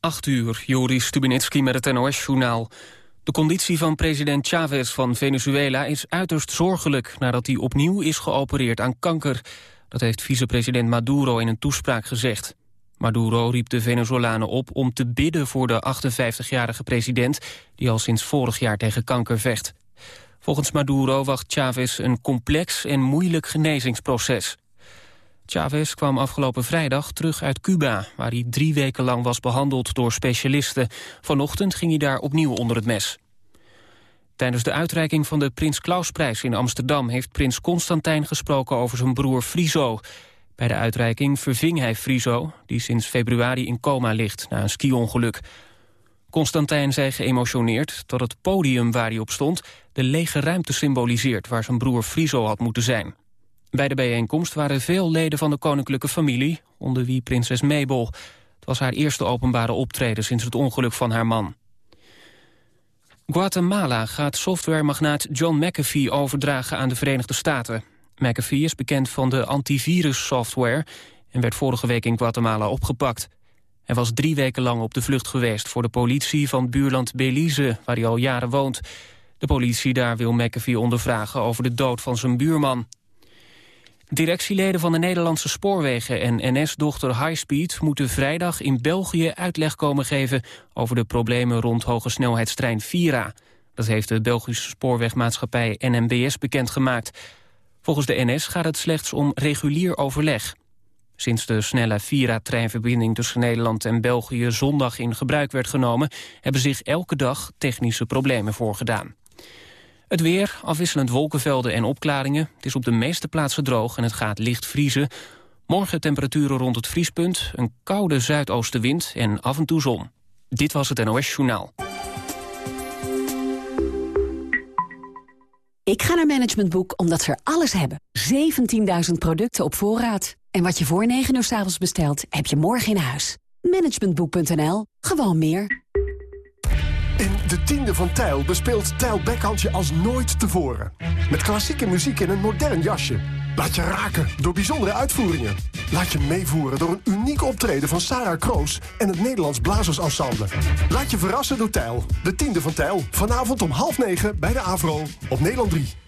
8 uur, Joris Stubenitski met het NOS-journaal. De conditie van president Chavez van Venezuela is uiterst zorgelijk... nadat hij opnieuw is geopereerd aan kanker. Dat heeft vicepresident Maduro in een toespraak gezegd. Maduro riep de Venezolanen op om te bidden voor de 58-jarige president... die al sinds vorig jaar tegen kanker vecht. Volgens Maduro wacht Chavez een complex en moeilijk genezingsproces. Chavez kwam afgelopen vrijdag terug uit Cuba... waar hij drie weken lang was behandeld door specialisten. Vanochtend ging hij daar opnieuw onder het mes. Tijdens de uitreiking van de Prins Klausprijs in Amsterdam... heeft prins Constantijn gesproken over zijn broer Friso. Bij de uitreiking verving hij Friso... die sinds februari in coma ligt na een ski-ongeluk. Constantijn zei geëmotioneerd dat het podium waar hij op stond... de lege ruimte symboliseert waar zijn broer Friso had moeten zijn. Bij de bijeenkomst waren veel leden van de koninklijke familie, onder wie prinses Mabel. Het was haar eerste openbare optreden sinds het ongeluk van haar man. Guatemala gaat softwaremagnaat John McAfee overdragen aan de Verenigde Staten. McAfee is bekend van de antivirus-software en werd vorige week in Guatemala opgepakt. Hij was drie weken lang op de vlucht geweest voor de politie van buurland Belize, waar hij al jaren woont. De politie daar wil McAfee ondervragen over de dood van zijn buurman. Directieleden van de Nederlandse spoorwegen en NS-dochter Highspeed... moeten vrijdag in België uitleg komen geven... over de problemen rond hogesnelheidstrein Vira. Dat heeft de Belgische spoorwegmaatschappij NMBS bekendgemaakt. Volgens de NS gaat het slechts om regulier overleg. Sinds de snelle Vira-treinverbinding tussen Nederland en België... zondag in gebruik werd genomen... hebben zich elke dag technische problemen voorgedaan. Het weer, afwisselend wolkenvelden en opklaringen. Het is op de meeste plaatsen droog en het gaat licht vriezen. Morgen temperaturen rond het vriespunt, een koude zuidoostenwind en af en toe zon. Dit was het NOS Journaal. Ik ga naar Management Boek omdat ze er alles hebben. 17.000 producten op voorraad. En wat je voor 9 uur s avonds bestelt, heb je morgen in huis. Managementboek.nl. Gewoon meer. In de tiende van Tijl bespeelt Tijl Bekhandje als nooit tevoren. Met klassieke muziek in een modern jasje. Laat je raken door bijzondere uitvoeringen. Laat je meevoeren door een uniek optreden van Sarah Kroos en het Nederlands Blazersensemble. Laat je verrassen door Tijl. De tiende van Tijl. Vanavond om half negen bij de Avro op Nederland 3.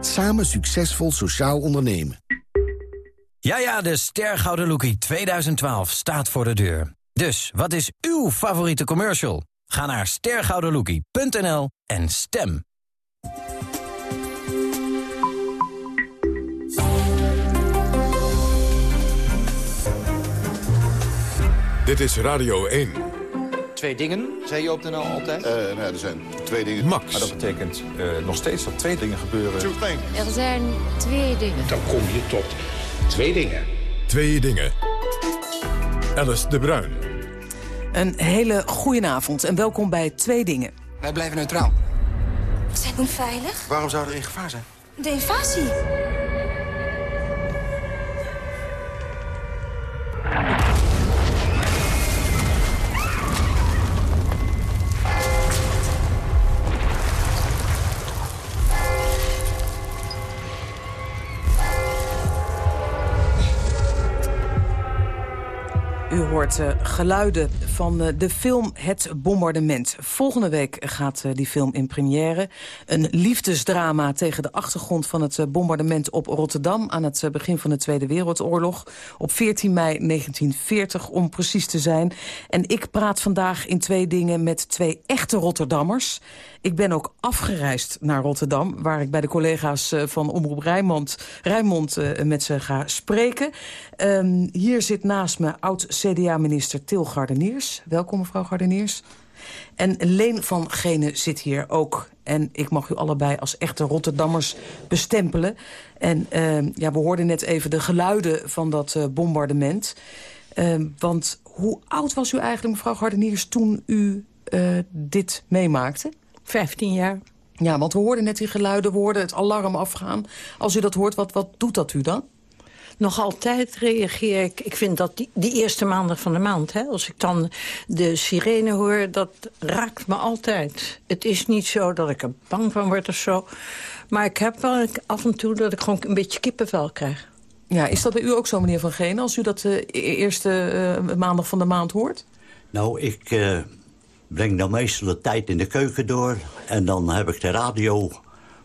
Samen succesvol sociaal ondernemen. Ja, ja, de Stergouden Lookie 2012 staat voor de deur. Dus, wat is uw favoriete commercial? Ga naar stergoudenlookie.nl en stem. Dit is Radio 1 twee dingen, zei je op de NL altijd? Uh, nee, er zijn twee dingen. Max. Maar dat betekent uh, nog steeds dat twee dingen gebeuren. Er zijn twee dingen. Dan kom je tot twee dingen. Twee dingen. Alice de Bruin. Een hele goede avond en welkom bij Twee Dingen. Wij blijven neutraal. Zijn we veilig? Waarom zou er in gevaar zijn? De invasie. Uh, geluiden van uh, de film Het Bombardement. Volgende week gaat uh, die film in première. Een liefdesdrama tegen de achtergrond van het bombardement op Rotterdam... aan het begin van de Tweede Wereldoorlog. Op 14 mei 1940, om precies te zijn. En ik praat vandaag in twee dingen met twee echte Rotterdammers. Ik ben ook afgereisd naar Rotterdam... waar ik bij de collega's van Omroep Rijnmond, Rijnmond met ze ga spreken. Um, hier zit naast me oud CDA-minister Til Gardeniers. Welkom, mevrouw Gardeniers. En Leen van Gene zit hier ook. En ik mag u allebei als echte Rotterdammers bestempelen. En uh, ja, we hoorden net even de geluiden van dat uh, bombardement. Uh, want hoe oud was u eigenlijk, mevrouw Gardeniers... toen u eh, dit meemaakte? 15 jaar. Ja, want we hoorden net die geluiden, we hoorden het alarm afgaan. Als u dat hoort, wat, wat doet dat u dan? Nog altijd reageer ik. Ik vind dat die, die eerste maandag van de maand, hè, als ik dan de sirene hoor, dat raakt me altijd. Het is niet zo dat ik er bang van word of zo. Maar ik heb wel af en toe dat ik gewoon een beetje kippenvel krijg. Ja, is dat bij u ook zo, meneer Van Genen, als u dat de eerste uh, maandag van de maand hoort? Nou, ik uh, breng dan meestal de tijd in de keuken door... en dan heb ik de radio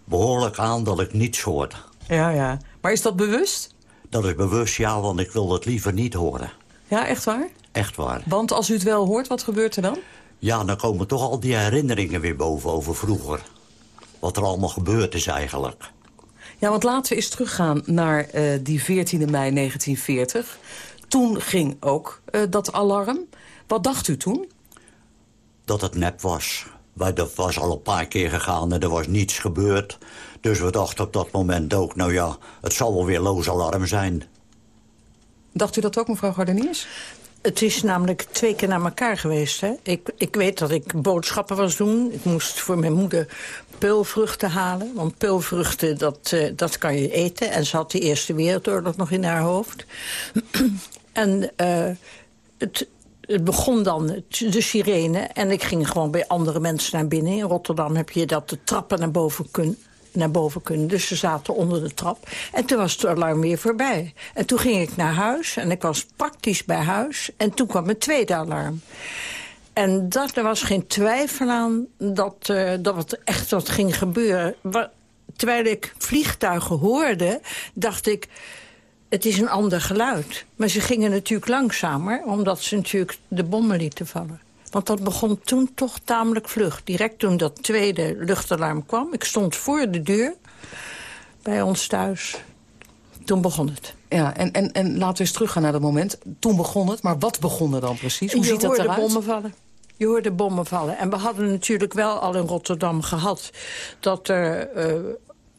behoorlijk aan dat ik niets hoor. Ja, ja. Maar is dat bewust? Dat is bewust, ja, want ik wil het liever niet horen. Ja, echt waar? Echt waar. Want als u het wel hoort, wat gebeurt er dan? Ja, dan komen toch al die herinneringen weer boven over vroeger. Wat er allemaal gebeurd is eigenlijk. Ja, want laten we eens teruggaan naar uh, die 14 mei 1940. Toen ging ook uh, dat alarm. Wat dacht u toen? Dat het nep was. Dat was al een paar keer gegaan en er was niets gebeurd. Dus we dachten op dat moment ook, nou ja, het zal wel weer loos alarm zijn. Dacht u dat ook, mevrouw Gardeniers? Het is namelijk twee keer naar elkaar geweest. Hè? Ik, ik weet dat ik boodschappen was doen. Ik moest voor mijn moeder peulvruchten halen. Want peulvruchten, dat, uh, dat kan je eten. En ze had de Eerste Wereldoorlog nog in haar hoofd. en uh, het, het begon dan, de sirene. En ik ging gewoon bij andere mensen naar binnen. In Rotterdam heb je dat de trappen naar boven kunnen naar boven kunnen. Dus ze zaten onder de trap. En toen was het alarm weer voorbij. En toen ging ik naar huis en ik was praktisch bij huis. En toen kwam het tweede alarm. En dat, er was geen twijfel aan dat, uh, dat het echt wat ging gebeuren. terwijl ik vliegtuigen hoorde, dacht ik... het is een ander geluid. Maar ze gingen natuurlijk langzamer, omdat ze natuurlijk de bommen lieten vallen. Want dat begon toen toch tamelijk vlug. Direct toen dat tweede luchtalarm kwam. Ik stond voor de deur bij ons thuis. Toen begon het. Ja, en, en, en laten we eens teruggaan naar dat moment. Toen begon het, maar wat begon er dan precies? Hoe je ziet dat eruit? bommen vallen. Je hoorde bommen vallen. En we hadden natuurlijk wel al in Rotterdam gehad... dat er uh,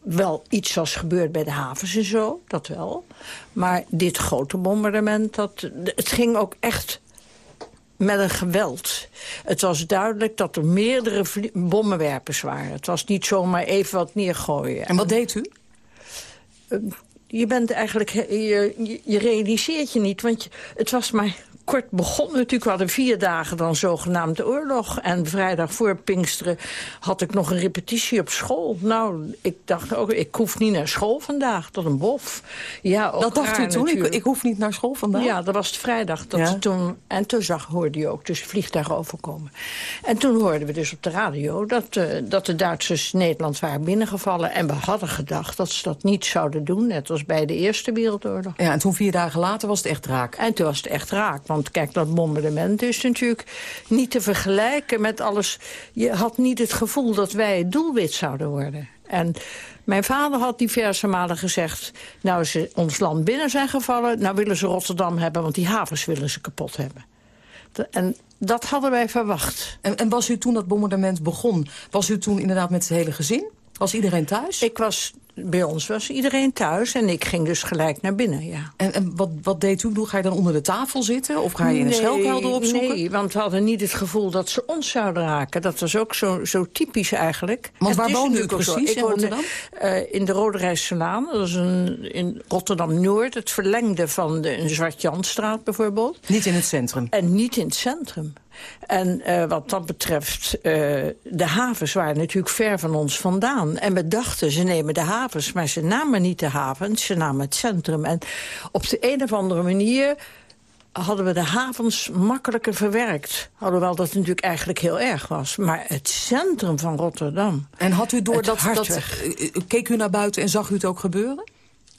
wel iets was gebeurd bij de havens en zo, dat wel. Maar dit grote bombardement, dat, het ging ook echt met een geweld. Het was duidelijk dat er meerdere bommenwerpers waren. Het was niet zomaar even wat neergooien. En wat deed u? Je bent eigenlijk... Je, je realiseert je niet, want je, het was maar kort begon natuurlijk. We hadden vier dagen dan zogenaamd de oorlog. En vrijdag voor Pinksteren had ik nog een repetitie op school. Nou, ik dacht ook, ik hoef niet naar school vandaag. Tot een bof. Ja, dat dacht u toen? Ik, ik, hoef niet naar school vandaag? Ja, dat was het vrijdag. Dat ja. toen, en toen zag, hoorde je ook dus vliegtuigen overkomen. En toen hoorden we dus op de radio dat, uh, dat de Duitsers Nederland waren binnengevallen. En we hadden gedacht dat ze dat niet zouden doen. Net als bij de Eerste Wereldoorlog. Ja, en toen vier dagen later was het echt raak. En toen was het echt raak. Want kijk, dat bombardement is natuurlijk niet te vergelijken met alles. Je had niet het gevoel dat wij het doelwit zouden worden. En mijn vader had diverse malen gezegd... nou ze ons land binnen zijn gevallen, nou willen ze Rotterdam hebben... want die havens willen ze kapot hebben. En dat hadden wij verwacht. En, en was u toen dat bombardement begon... was u toen inderdaad met het hele gezin? Was iedereen thuis? Ik was bij ons was iedereen thuis en ik ging dus gelijk naar binnen, ja. En, en wat, wat deed u? Ga je dan onder de tafel zitten? Of ga je in een schelkelder opzoeken? Nee, want we hadden niet het gevoel dat ze ons zouden raken. Dat was ook zo, zo typisch eigenlijk. Want waar woonde u precies in Rotterdam? Uh, in de Rode Rijsselaan. Dat is een, in Rotterdam-Noord, het verlengde van de Zwart-Janstraat bijvoorbeeld. Niet in het centrum? En niet in het centrum. En uh, wat dat betreft, uh, de havens waren natuurlijk ver van ons vandaan. En we dachten, ze nemen de havens, maar ze namen niet de havens, ze namen het centrum. En op de een of andere manier hadden we de havens makkelijker verwerkt. Alhoewel dat natuurlijk eigenlijk heel erg was. Maar het centrum van Rotterdam... En had u door dat, dat... Keek u naar buiten en zag u het ook gebeuren?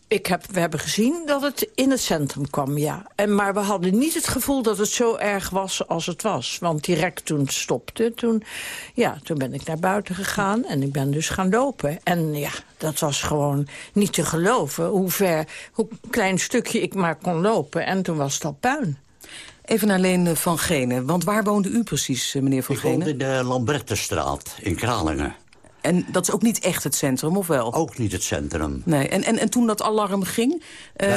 Ik heb, we hebben gezien dat het in het centrum kwam, ja. En, maar we hadden niet het gevoel dat het zo erg was als het was. Want direct toen het stopte, toen, ja, toen ben ik naar buiten gegaan... en ik ben dus gaan lopen. En ja, dat was gewoon niet te geloven hoe ver, hoe klein stukje ik maar kon lopen. En toen was het al puin. Even naar Leen van Genen, want waar woonde u precies, eh, meneer van ik Genen? Ik woonde in de Lambertenstraat in Kralingen. En dat is ook niet echt het centrum, of wel? Ook niet het centrum. Nee. En, en, en toen dat alarm ging, uh,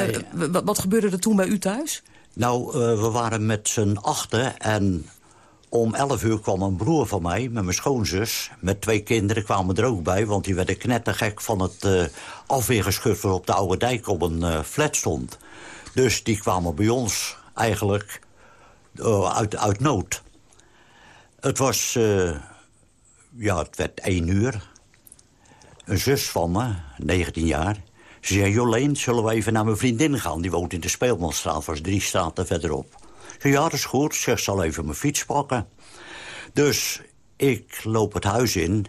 wat gebeurde er toen bij u thuis? Nou, uh, we waren met z'n achten en om 11 uur kwam een broer van mij met mijn schoonzus... met twee kinderen kwamen er ook bij... want die werden knettergek van het uh, afweergeschut... op de Oude Dijk op een uh, flat stond. Dus die kwamen bij ons eigenlijk uh, uit, uit nood. Het was... ja, het werd één uur. Een zus van me, 19 jaar... Ze zei, Joleen, zullen we even naar mijn vriendin gaan? Die woont in de Speelmanstraat, was drie straten verderop. Ja, dat is goed. Zeg, zal even mijn fiets pakken. Dus ik loop het huis in,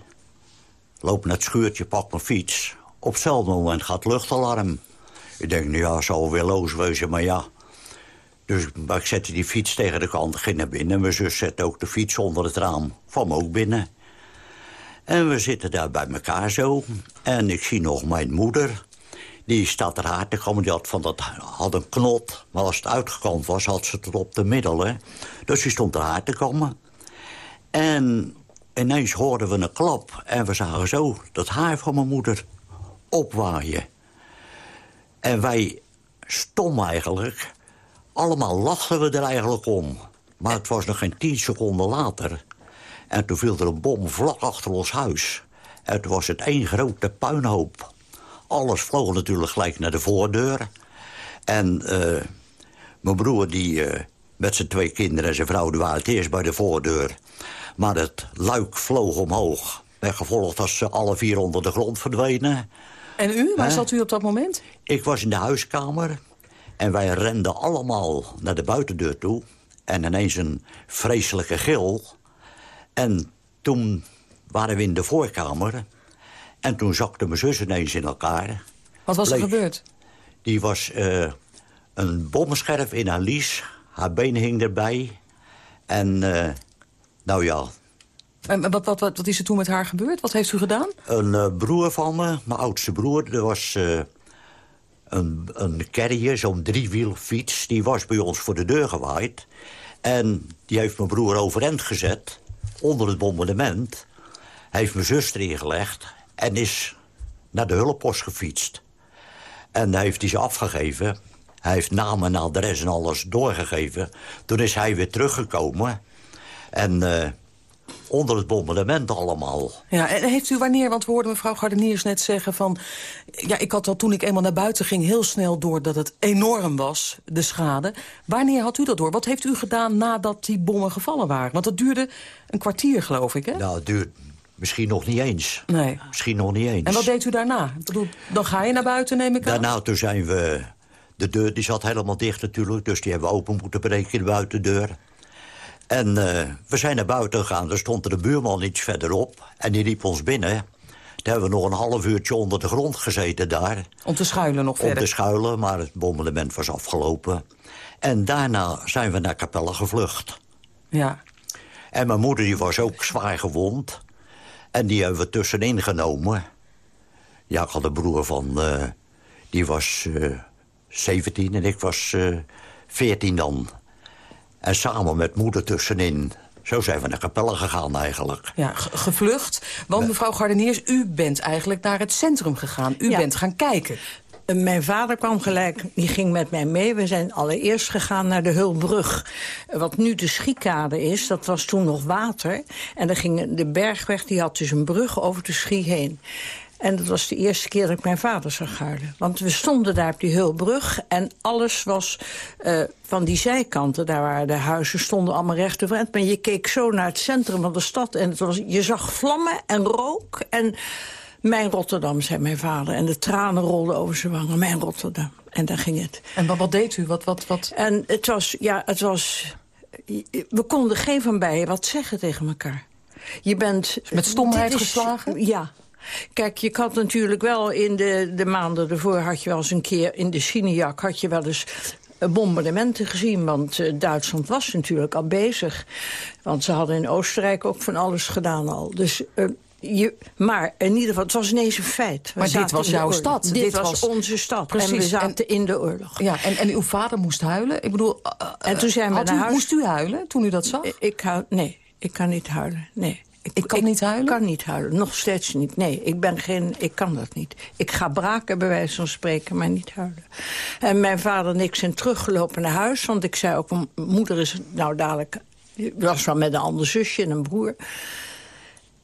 loop naar het schuurtje, pak mijn fiets. Op hetzelfde moment gaat luchtalarm. Ik denk, nou ja, zal weer los wezen, maar ja. Dus ik zette die fiets tegen de kant, ging naar binnen. Mijn zus zette ook de fiets onder het raam, kwam ook binnen. En we zitten daar bij elkaar zo. En ik zie nog mijn moeder. Die staat er haar te komen. Die had, van dat, had een knot. Maar als het uitgekomen was, had ze het op de middelen. Dus die stond er haar te komen. En ineens hoorden we een klap. En we zagen zo dat haar van mijn moeder opwaaien. En wij stom eigenlijk. Allemaal lachten we er eigenlijk om. Maar het was nog geen tien seconden later. En toen viel er een bom vlak achter ons huis. En toen was het één grote puinhoop. Alles vloog natuurlijk gelijk naar de voordeur. En uh, mijn broer, die uh, met zijn twee kinderen en zijn vrouw... die waren het eerst bij de voordeur. Maar het luik vloog omhoog. En gevolgd was ze alle vier onder de grond verdwenen. En u? Waar zat u op dat moment? Ik was in de huiskamer. En wij renden allemaal naar de buitendeur toe. En ineens een vreselijke gil. En toen waren we in de voorkamer. En toen zakte mijn zus ineens in elkaar. Wat was er gebeurd? Die was uh, een bommenscherf in haar lies. Haar been hing erbij. En, uh, nou ja... En wat, wat, wat, wat, is er toen met haar gebeurd? Wat heeft u gedaan? Een uh, broer van me, mijn oudste broer, er was een, een carrier, zo'n driewielfiets. Die was bij ons voor de deur gewaaid. En die heeft mijn broer overeind gezet, onder het bombardement. Heeft mijn zus erin gelegd en is naar de hulppost gefietst. En daar heeft hij ze afgegeven. Hij heeft namen en adres en alles doorgegeven. Toen is hij weer teruggekomen. En uh, onder het bombardement allemaal. Ja, en heeft u wanneer, want we hoorden mevrouw Gardeniers net zeggen van... ja, ik had al toen ik eenmaal naar buiten ging heel snel door dat het enorm was, de schade. Wanneer had u dat door? Wat heeft u gedaan nadat die bommen gevallen waren? Want dat duurde een kwartier, geloof ik, hè? Nou, het duurde Misschien nog niet eens. Nee. Misschien nog niet eens. En wat deed u daarna? Dan ga je naar buiten, neem ik aan? Daarna toen zijn we... De deur die zat helemaal dicht natuurlijk, dus die hebben we open moeten breken, de buitendeur. En uh, we zijn naar buiten gegaan, er stond er de buurman iets verderop. En die riep ons binnen. Toen hebben we nog een half uurtje onder de grond gezeten daar. Om te schuilen nog verder? Om te schuilen, maar het bombardement was afgelopen. En daarna zijn we naar Capelle gevlucht. Ja. En mijn moeder die was ook zwaar gewond. En die hebben we tussenin genomen. Ja, ik had een broer van... Uh, die was uh, eh, 17 en ik was uh, eh, 14 dan. En samen met moeder tussenin... Zo zijn we naar Capelle gegaan eigenlijk. Ja, gevlucht. Want mevrouw Gardeniers, u bent eigenlijk naar het centrum gegaan. U bent gaan kijken. Mijn vader kwam gelijk, die ging met mij mee. We zijn allereerst gegaan naar de Hulbrug. Wat nu de Schiekade is, dat was toen nog water. En dan ging de bergweg, die had dus een brug over de Schie heen. En dat was de eerste keer dat ik mijn vader zag huilen. Want we stonden daar op die Hulbrug en alles was uh, van die zijkanten. Daar waren de huizen, stonden allemaal recht overeind. Maar je keek zo naar het centrum van de stad en het was, je zag vlammen en rook en... Mijn Rotterdam, zei mijn vader. En de tranen rolden over zijn wangen. Mijn Rotterdam. En daar ging het. En wat, wat deed u? Wat, wat, wat? En het was, ja, het was... We konden geen van beiden wat zeggen tegen elkaar. Je bent... Met stomheid geslagen? Ja, Kijk, je had natuurlijk wel in de, de maanden ervoor... had je wel eens een keer in de Sinejak... had je wel eens bombardementen gezien. Want uh, Duitsland was natuurlijk al bezig. Want ze hadden in Oostenrijk ook van alles gedaan al. Dus uh, je, maar in ieder geval, het was ineens een feit. We maar dit was jouw stad. Dit, dit was, onze stad. Precies. En we zaten in de oorlog. Ja, en, en uw vader moest huilen? Ik bedoel, uh, en toen zijn we naar u, huis. Moest u huilen toen u dat zag? Ik, ik hou, nee, ik kan niet huilen. Nee. Ik, ik kan niet huilen? Ik kan niet huilen, nog steeds niet. Nee, ik ben geen, ik kan dat niet. Ik ga braken, bij wijze van spreken, maar niet huilen. En mijn vader en ik zijn teruggelopen naar huis, want ik zei ook, moeder is nou dadelijk Ik was wel met een ander zusje en een broer.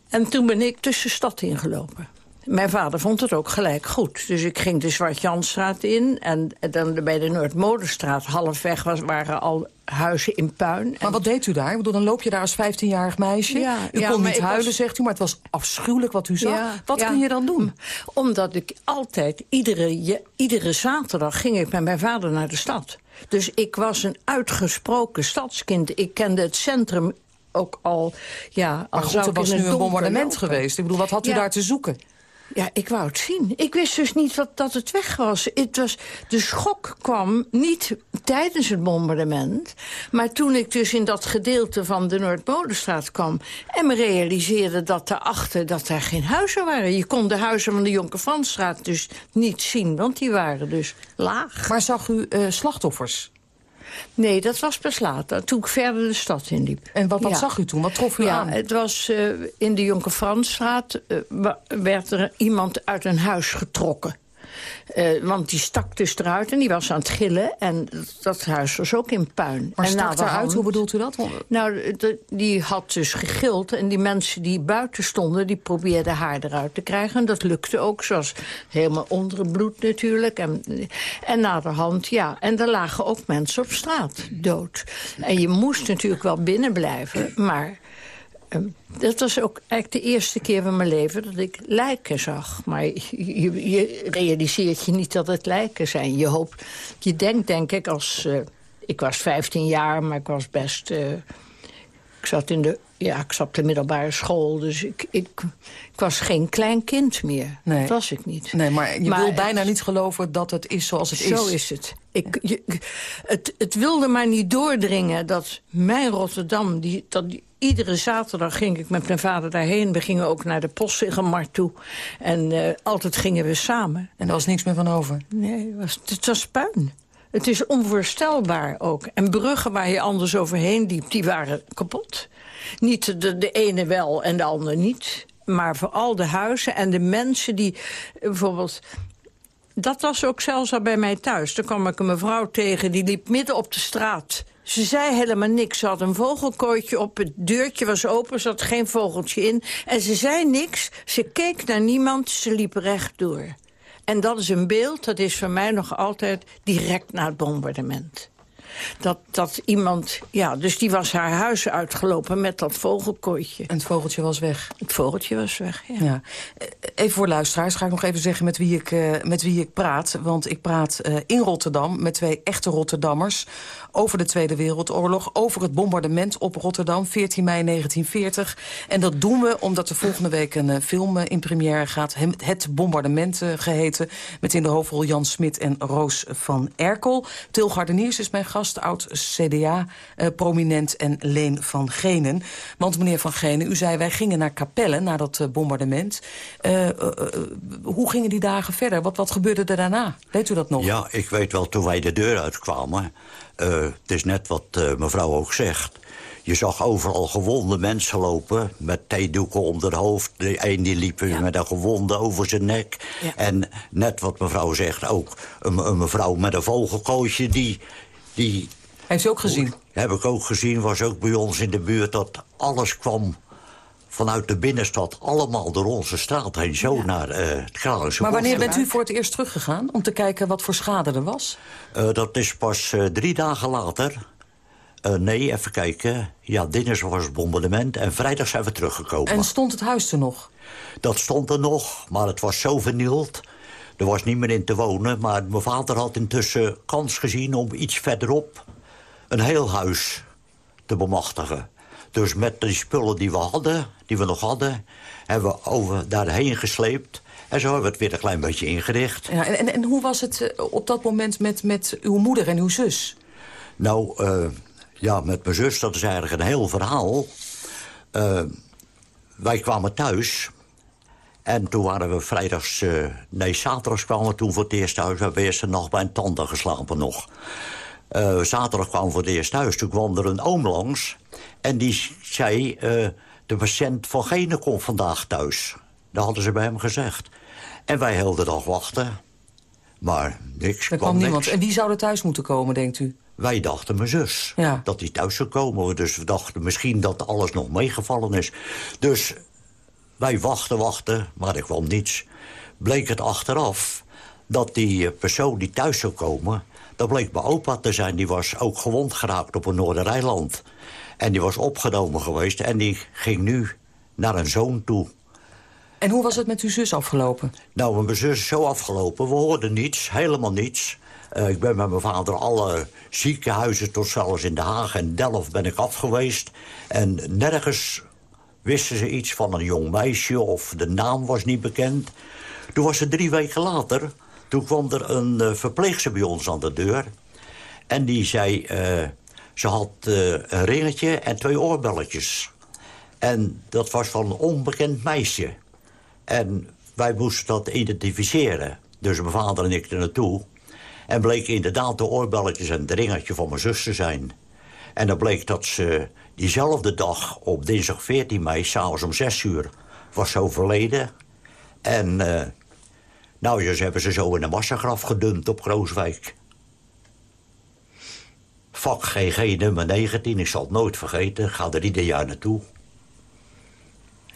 En toen ben ik tussen stad ingelopen. Mijn vader vond het ook gelijk goed. Dus ik ging de Zwart-Janstraat in. En dan bij de Noordmolenstraat halfweg was, waren al huizen in puin. Maar wat deed u daar? Ik bedoel, dan loop je daar als 15-jarig meisje. Ja, u ja, kon niet huilen, was- zegt u, maar het was afschuwelijk wat u zag. Ja, wat kun je dan doen? Omdat ik altijd, iedere, je- iedere zaterdag ging ik met mijn vader naar de stad. Dus ik was een uitgesproken stadskind. Ik kende het centrum ook al, ja... Maar al goed, er was nu een bombardement geweest. Ik bedoel, wat had u daar te zoeken? Ja, ik wou het zien. Ik wist dus niet wat, dat het weg was. Het was. De schok kwam niet tijdens het bombardement... maar toen ik dus in dat gedeelte van de Noordmolenstraat kwam... en me realiseerde dat daarachter dat er geen huizen waren. Je kon de huizen van de Jonker Fransstraat dus niet zien... want die waren dus laag. Maar zag u eh, slachtoffers? Nee, dat was pas later, toen ik verder de stad inliep. En wat, wat Ja. zag u toen? Wat trof u Ja, aan? het was eh, in de Jonker Fransstraat eh, werd er iemand uit een huis getrokken. Eh, want die stak dus eruit en die was aan het gillen. En dat- huis was ook in puin. Maar en stak eruit, hoe bedoelt u dat? Nou, de- die had dus gegild. En die mensen die buiten stonden, die probeerden haar eruit te krijgen. En dat lukte ook. Was helemaal onder het bloed natuurlijk. En, en naderhand, ja. En er lagen ook mensen op straat, dood. En je moest natuurlijk wel binnen blijven, maar... Dat was ook eigenlijk de eerste keer van mijn leven dat ik lijken zag. Maar je, realiseert je niet dat het lijken zijn. Je hoopt, je denkt denk ik als... eh, ik was 15 jaar, maar ik was best... eh, ik zat in de, ja, ik zat op de middelbare school, dus ik, ik, ik was geen klein kind meer. Nee. Dat was ik niet. Nee, maar je Maar wil bijna niet geloven dat het is zoals het is. Zo is het. Ik, je, het. Het wilde maar niet doordringen dat mijn Rotterdam... Die, dat die- iedere zaterdag ging ik met mijn vader daarheen. We gingen ook naar de Postzeggenmarkt toe. En eh, altijd gingen we samen. En er was niks meer van over? Nee, het was, het was puin. Het is onvoorstelbaar ook. En bruggen waar je anders overheen liep, die waren kapot. Niet de, de ene wel en de andere niet. Maar vooral de huizen en de mensen die eh, bijvoorbeeld... Dat was ook zelfs al bij mij thuis. Daar kwam ik een mevrouw tegen, die liep midden op de straat. Ze zei helemaal niks. Ze had een vogelkooitje op, het deurtje was open, er zat geen vogeltje in. En ze zei niks, ze keek naar niemand, ze liep recht door. En dat is een beeld, dat is voor mij nog altijd direct na het bombardement. Dat, dat iemand, ja, dus die was haar huis uitgelopen met dat vogelkooitje. En het vogeltje was weg? Het vogeltje was weg, ja. Ja. Eh, Even voor luisteraars ga ik nog even zeggen met wie ik, eh, met wie ik praat. Want ik praat eh, in Rotterdam met twee echte Rotterdammers... over de Tweede Wereldoorlog, over het bombardement op Rotterdam... 14 mei 1940. En dat doen we omdat er volgende week een eh, film eh, in première gaat... Het Bombardement eh, geheten... met in de hoofdrol Jan Smit en Roos van Erkel. Til Gardeniers is mijn gast, oud-CDA-prominent... en Leen van Genen. Want meneer van Genen, u zei wij gingen naar Capelle... na dat bombardement. Hoe gingen die dagen verder? Wat, wat gebeurde er daarna? Weet u dat nog? Ja, ik weet wel, toen wij de deur uitkwamen... eh, het is net wat eh, mevrouw ook zegt... Je zag overal gewonde mensen lopen met theedoeken om het hoofd. De een die liep met een gewonde over zijn nek. En net wat mevrouw zegt ook, een, een mevrouw met een vogelkootje... die, die Heeft u ook gezien? heb ik ook gezien, was ook bij ons in de buurt... dat alles kwam vanuit de binnenstad, allemaal door onze straat heen... zo naar eh het Kralingse Maar wanneer bent u voor het eerst teruggegaan... om te kijken wat voor schade er was? Eh, dat is pas eh, drie dagen later. Nee, even kijken. Ja, dinsdag was het bombardement en vrijdag zijn we teruggekomen. En stond het huis er nog? Dat stond er nog, maar het was zo vernield. Er was niet meer in te wonen, maar mijn vader had intussen kans gezien... om iets verderop een heel huis te bemachtigen. Dus met die spullen die we hadden, die we nog hadden... hebben we over daarheen gesleept. En zo hebben we het weer een klein beetje ingericht. Ja, en, en, en hoe was het eh, op dat moment met, met uw moeder en uw zus? Nou, eh, ja, met mijn zus, dat is eigenlijk een heel verhaal. Eh, wij kwamen thuis. En toen waren we vrijdags... nee, zaterdags kwamen we toen voor het eerst thuis. We hebben eerst een nacht bij een tante geslapen nog. Zaterdag kwamen we voor het eerst thuis. Toen kwam er een oom langs. En die zei... eh, de patiënt van Gene komt vandaag thuis. Dat hadden ze bij hem gezegd. En wij heel de dag wachten. Maar niks, Er kwam niks. niemand. En wie zou er thuis moeten komen, denkt u? wij dachten mijn zus. Ja. Dat die thuis zou komen. Dus we dachten misschien dat alles nog meegevallen is. Dus wij wachten, wachten, maar er kwam niets. Bleek het achteraf dat die eh, persoon die thuis zou komen... dat bleek mijn opa te zijn. Die was ook gewond geraakt op een Noordereiland. En die was opgenomen geweest en die ging nu naar een zoon toe. En hoe was het met uw zus afgelopen? Nou, met mijn zus is zo afgelopen. We hoorden niets, helemaal niets. Uh, ik ben met mijn vader alle ziekenhuizen, tot zelfs in Den Haag en Delft ben ik af geweest. En nergens wisten ze iets van een jong meisje of de naam was niet bekend. Toen was het drie weken later, toen kwam er een uh, verpleegster bij ons aan de deur. En die zei, uh, ze had een ringetje en twee oorbelletjes. En dat was van een onbekend meisje. En wij moesten dat identificeren. Dus mijn vader en ik er naartoe. En bleek inderdaad de oorbelletjes en het ringetje van mijn zus te zijn. En dan bleek dat ze diezelfde dag, op dinsdag 14 mei, s'avonds om 6 uur, was ze overleden. En uh, nou, dus hebben ze zo in een massagraf gedumpt op Grooswijk. Vak GG nummer 19, ik zal het nooit vergeten. Ga er ieder jaar naartoe.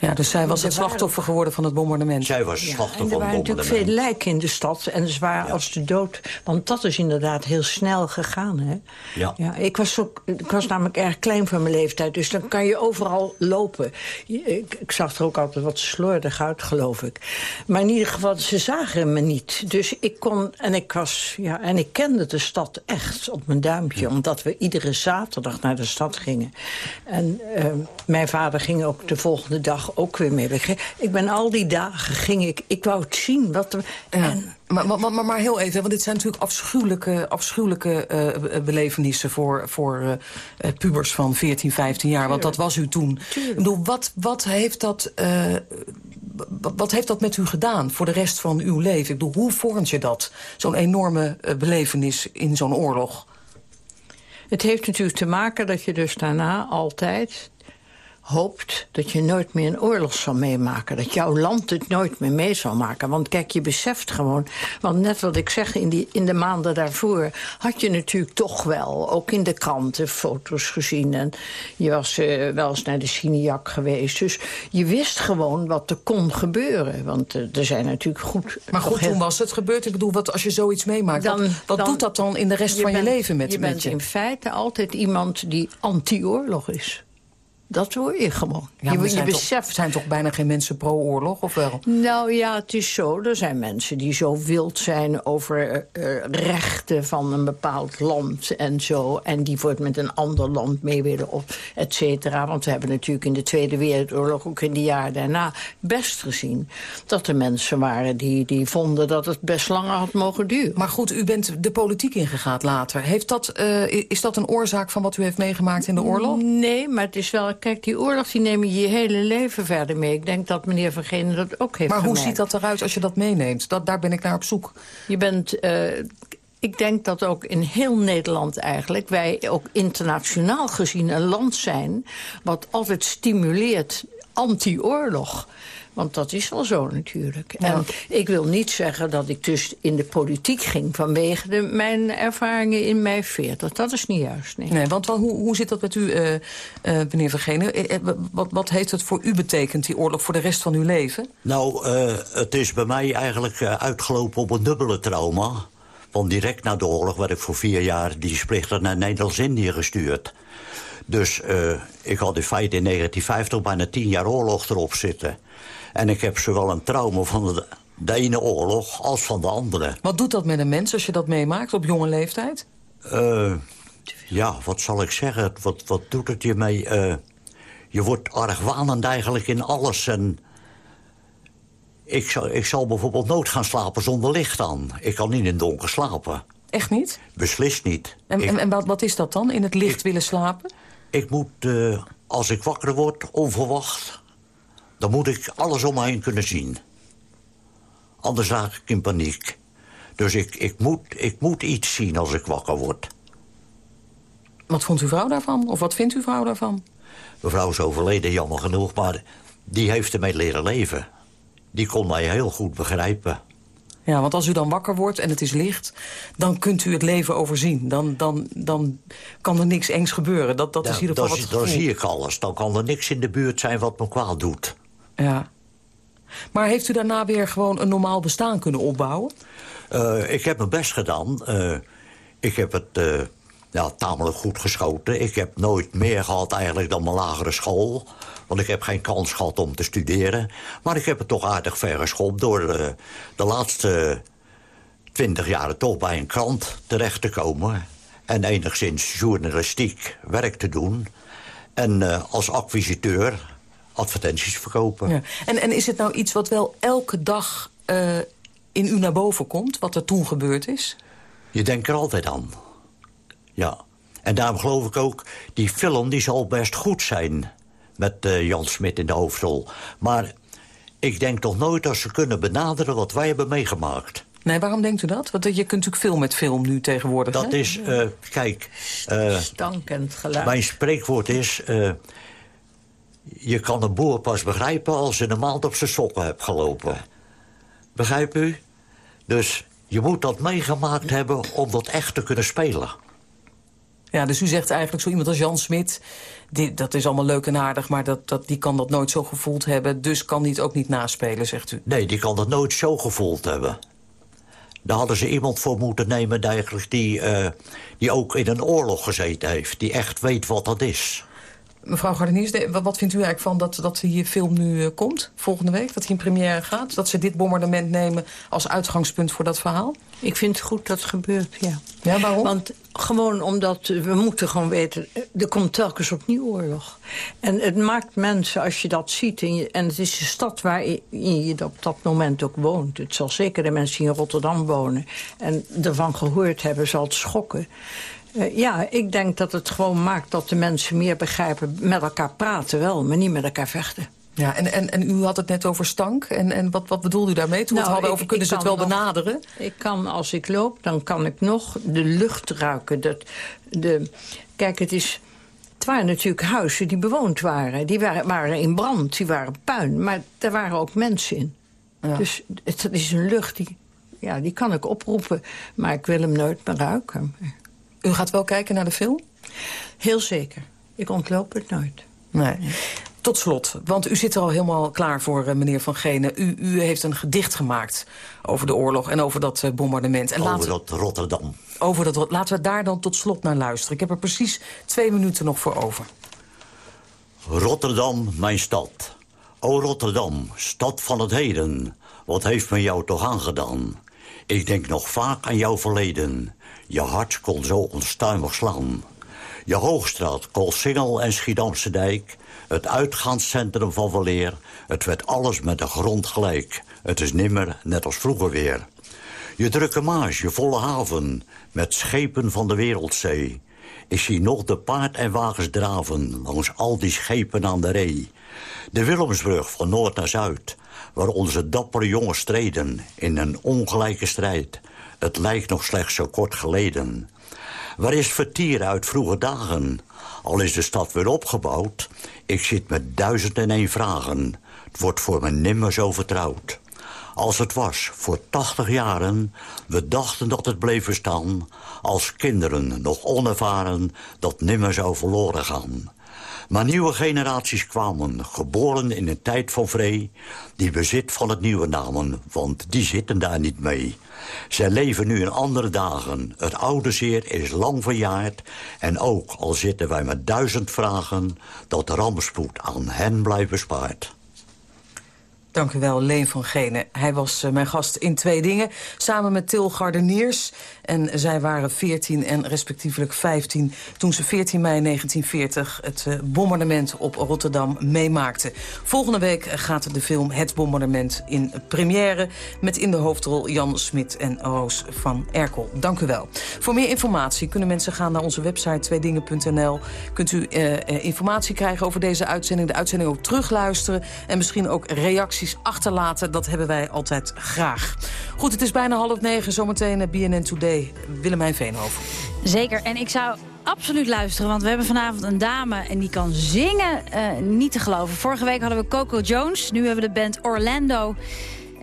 Ja, dus zij was het slachtoffer geworden van het bombardement. Zij was het slachtoffer van het bombardement. Er waren natuurlijk veel lijken in de stad. En ze waren ja. als de dood... Want dat is inderdaad heel snel gegaan, hè? Ja. ja ik, was ook, ik was namelijk erg klein voor mijn leeftijd. Dus dan kan je overal lopen. Ik, ik zag er ook altijd wat slordig uit, geloof ik. Maar in ieder geval, ze zagen me niet. Dus ik kon... En ik was... Ja, en ik kende de stad echt op mijn duimpje. Ja. Omdat we iedere zaterdag naar de stad gingen. En uh, mijn vader ging ook de volgende dag ook weer mee. Ik ben al die dagen, ging ik, ik wou het zien. Wat er, ja. en, maar, maar, maar, maar, heel even, want dit zijn natuurlijk afschuwelijke, afschuwelijke uh, belevenissen... voor, voor uh, pubers van 14, 15 jaar, want dat was u toen. Ik bedoel, wat, wat, heeft dat, uh, wat heeft dat met u gedaan voor de rest van uw leven? Ik bedoel, hoe vormt je dat, zo'n enorme belevenis in zo'n oorlog? Het heeft natuurlijk te maken dat je dus daarna altijd hoopt dat je nooit meer een oorlog zal meemaken. Dat jouw land het nooit meer mee zal maken. Want kijk, je beseft gewoon... Want net wat ik zeg, in, die, in de maanden daarvoor... had je natuurlijk toch wel, ook in de kranten, foto's gezien. En je was uh, wel eens naar de Siniak geweest. Dus je wist gewoon wat er kon gebeuren. Want uh, er zijn natuurlijk goed... Maar goed, heel... toen was het gebeurd. Ik bedoel, wat, als je zoiets meemaakt... Dan, wat, wat dan, doet dat dan in de rest je van bent, je leven met je? met bent in feite altijd iemand die anti-oorlog is. Dat hoor je gewoon. Ja, je, beseft... Toch, zijn toch bijna geen mensen pro-oorlog, of wel? Nou ja, het is zo. Er zijn mensen die zo wild zijn over uh, rechten van een bepaald land en zo. En die wordt met een ander land mee willen, of et cetera. Want we hebben natuurlijk in de Tweede Wereldoorlog, ook in de jaren daarna, best gezien... dat er mensen waren die, die vonden dat het best langer had mogen duren. Maar goed, u bent de politiek ingegaan later. Heeft dat, uh, is dat een oorzaak van wat u heeft meegemaakt in de oorlog? Nee, maar het is wel Kijk, die oorlog die neem je je hele leven verder mee. Ik denk dat meneer Van Genen dat ook heeft Maar hoe ziet dat eruit als je dat meeneemt? Dat, daar ben ik naar op zoek. Je bent... Uh, ik denk dat ook in heel Nederland eigenlijk... wij ook internationaal gezien een land zijn... wat altijd stimuleert anti-oorlog. Want dat is wel zo natuurlijk. Ja. En ik wil niet zeggen dat ik dus in de politiek ging... vanwege de, mijn ervaringen in mei 40. Dat is niet juist, nee. nee want wel, hoe, hoe zit dat met u, uh, uh, meneer Vergenen? Uh, wat, wat heeft het voor u betekend, die oorlog, voor de rest van uw leven? Nou, het is bij mij eigenlijk uitgelopen op een dubbele trauma. Want direct na de oorlog werd ik voor vier jaar dienstplichtig naar Nederlands-Indië gestuurd. Dus ik had in feite in 1950 bijna tien jaar oorlog erop zitten... En ik heb zowel een trauma van de, de ene oorlog als van de andere. Wat doet dat met een mens als je dat meemaakt op jonge leeftijd? Uh, ja, wat zal ik zeggen? Wat, wat doet het je mee? Uh, je wordt argwanend eigenlijk in alles. En ik, zal, ik zal bijvoorbeeld nooit gaan slapen zonder licht aan. Ik kan niet in het donker slapen. Echt niet? Beslist niet. En, ik, en, en wat, wat is dat dan, in het licht ik, willen slapen? Ik moet, uh, als ik wakker word, onverwacht dan moet ik alles om me heen kunnen zien. Anders raak ik in paniek. Dus ik, ik, moet, ik moet iets zien als ik wakker word. Wat vond uw vrouw daarvan? Of wat vindt uw vrouw daarvan? Mevrouw is overleden, jammer genoeg, maar die heeft ermee leren leven. Die kon mij heel goed begrijpen. Ja, want als u dan wakker wordt en het is licht... dan kunt u het leven overzien. Dan, dan, dan kan er niks engs gebeuren. Dat, dat is in ieder geval dan, wat dan gevoel. zie ik alles. Dan kan er niks in de buurt zijn wat me kwaad doet. Ja. Maar heeft u daarna weer gewoon een normaal bestaan kunnen opbouwen? Eh, ik heb mijn best gedaan. Eh, ik heb het eh, ja, tamelijk goed geschoten. Ik heb nooit meer gehad eigenlijk dan mijn lagere school. Want ik heb geen kans gehad om te studeren. Maar ik heb het toch aardig ver geschopt... door de laatste twintig jaar toch bij een krant terecht te komen... en enigszins journalistiek werk te doen. En als acquisiteur advertenties verkopen. Ja. En, en is het nou iets wat wel elke dag eh, in u naar boven komt? Wat er toen gebeurd is? Je denkt er altijd aan. Ja. En daarom geloof ik ook, die film die zal best goed zijn... met eh, Jan Smit in de hoofdrol. Maar ik denk toch nooit dat ze kunnen benaderen wat wij hebben meegemaakt. Nee, waarom denkt u dat? Want je kunt natuurlijk veel met film nu tegenwoordig. Dat hè? is, eh, kijk... eh, Stankend geluid. mijn spreekwoord is... eh, je kan een boer pas begrijpen als je een maand op zijn sokken hebt gelopen. Begrijp u? Dus je moet dat meegemaakt hebben om dat echt te kunnen spelen. Ja, dus u zegt eigenlijk zo iemand als Jan Smit... Die, dat is allemaal leuk en aardig, maar dat, dat, die kan dat nooit zo gevoeld hebben... dus kan die het ook niet naspelen, zegt u. Nee, die kan dat nooit zo gevoeld hebben. Daar hadden ze iemand voor moeten nemen eigenlijk die, eh, die ook in een oorlog gezeten heeft. Die echt weet wat dat is. Mevrouw Gardeniers, de- wat vindt u eigenlijk van dat, dat die film nu eh, komt, volgende week? Dat hij in première gaat? Dat ze dit bombardement nemen als uitgangspunt voor dat verhaal? Ik vind het goed dat het gebeurt, ja. Ja, waarom? Want gewoon omdat we moeten gewoon weten... er komt telkens opnieuw oorlog. En het maakt mensen, als je dat ziet... En, je, en het is de stad waarin je op dat moment ook woont. Het zal zeker de mensen die in Rotterdam wonen... en ervan gehoord hebben, zal het schokken. Eh, ja, ik denk dat het gewoon maakt dat de mensen meer begrijpen... met elkaar praten wel, maar niet met elkaar vechten. Ja, en, en, en u had het net over stank. En, en wat, wat bedoelde u daarmee? Toen we Nou, het hadden ik- over kunnen ze het wel nog- benaderen? Ik kan, als ik loop, dan kan ik nog de lucht ruiken. Dat, de, kijk, het is... Het waren natuurlijk huizen die bewoond waren. Die waren, waren in brand, die waren puin. Maar er waren ook mensen in. Ja. Dus het, het is een lucht die... Ja, die kan ik oproepen, maar ik wil hem nooit meer ruiken. U gaat wel kijken naar de film? Heel zeker. Ik ontloop het nooit. Nee. Tot slot, want u zit er al helemaal klaar voor, eh, meneer Van Genen. U, u heeft een gedicht gemaakt over de oorlog en over dat eh, bombardement. En Over laten, dat Rotterdam. over dat, laten we daar dan tot slot naar luisteren. Ik heb er precies twee minuten nog voor over. Rotterdam, mijn stad. O Rotterdam, stad van het heden. Wat heeft men jou toch aangedaan? Ik denk nog vaak aan jouw verleden. Je hart kon zo onstuimig slaan. Je Hoogstraat, Koolsingel en Schiedamse dijk. Het uitgaanscentrum van Weleer. Het werd alles met de grond gelijk. Het is nimmer net als vroeger weer. Je drukke maas, je volle haven. Met schepen van de wereldzee. Ik zie nog de paard en wagens draven langs al die schepen aan de ree. De Willemsbrug van noord naar zuid, waar onze dappere jongens streden in een ongelijke strijd. Het lijkt nog slechts zo kort geleden. Waar is vertier uit vroege dagen? Al is de stad weer opgebouwd, ik zit met duizend en één vragen. Het wordt voor me nimmer zo vertrouwd. Als het was voor tachtig jaren, we dachten dat het bleef bestaan. Als kinderen, nog onervaren, dat nimmer zou verloren gaan. Maar nieuwe generaties kwamen, geboren in een tijd van vree... die bezit van het nieuwe namen, want die zitten daar niet mee. Zij leven nu in andere dagen, het oude zeer is lang verjaard... en ook al zitten wij met duizend vragen... dat de rampspoed aan hen blijft bespaard. Dank u wel, Leen van Genen. Hij was eh, mijn gast in Twee Dingen, samen met Til Gardeniers. En zij waren 14 en respectievelijk 15... toen ze 14 mei 1940 het eh, bombardement op Rotterdam meemaakten. Volgende week gaat de film Het Bombardement in première... met in de hoofdrol Jan Smit en Roos van Erkel. Dank u wel. Voor meer informatie kunnen mensen gaan naar onze website tweedingen.nl. Kunt u eh, eh, informatie krijgen over deze uitzending, de uitzending ook terugluisteren... en misschien ook reacties achterlaten. Dat hebben wij altijd graag. Goed, het is bijna half negen. Zometeen BNN Today. Willemijn Veenhoven. Zeker. En ik zou absoluut luisteren, want we hebben vanavond een dame en die kan zingen. eh, niet te geloven. Vorige week hadden we Coco Jones. Nu hebben we de band Orlando.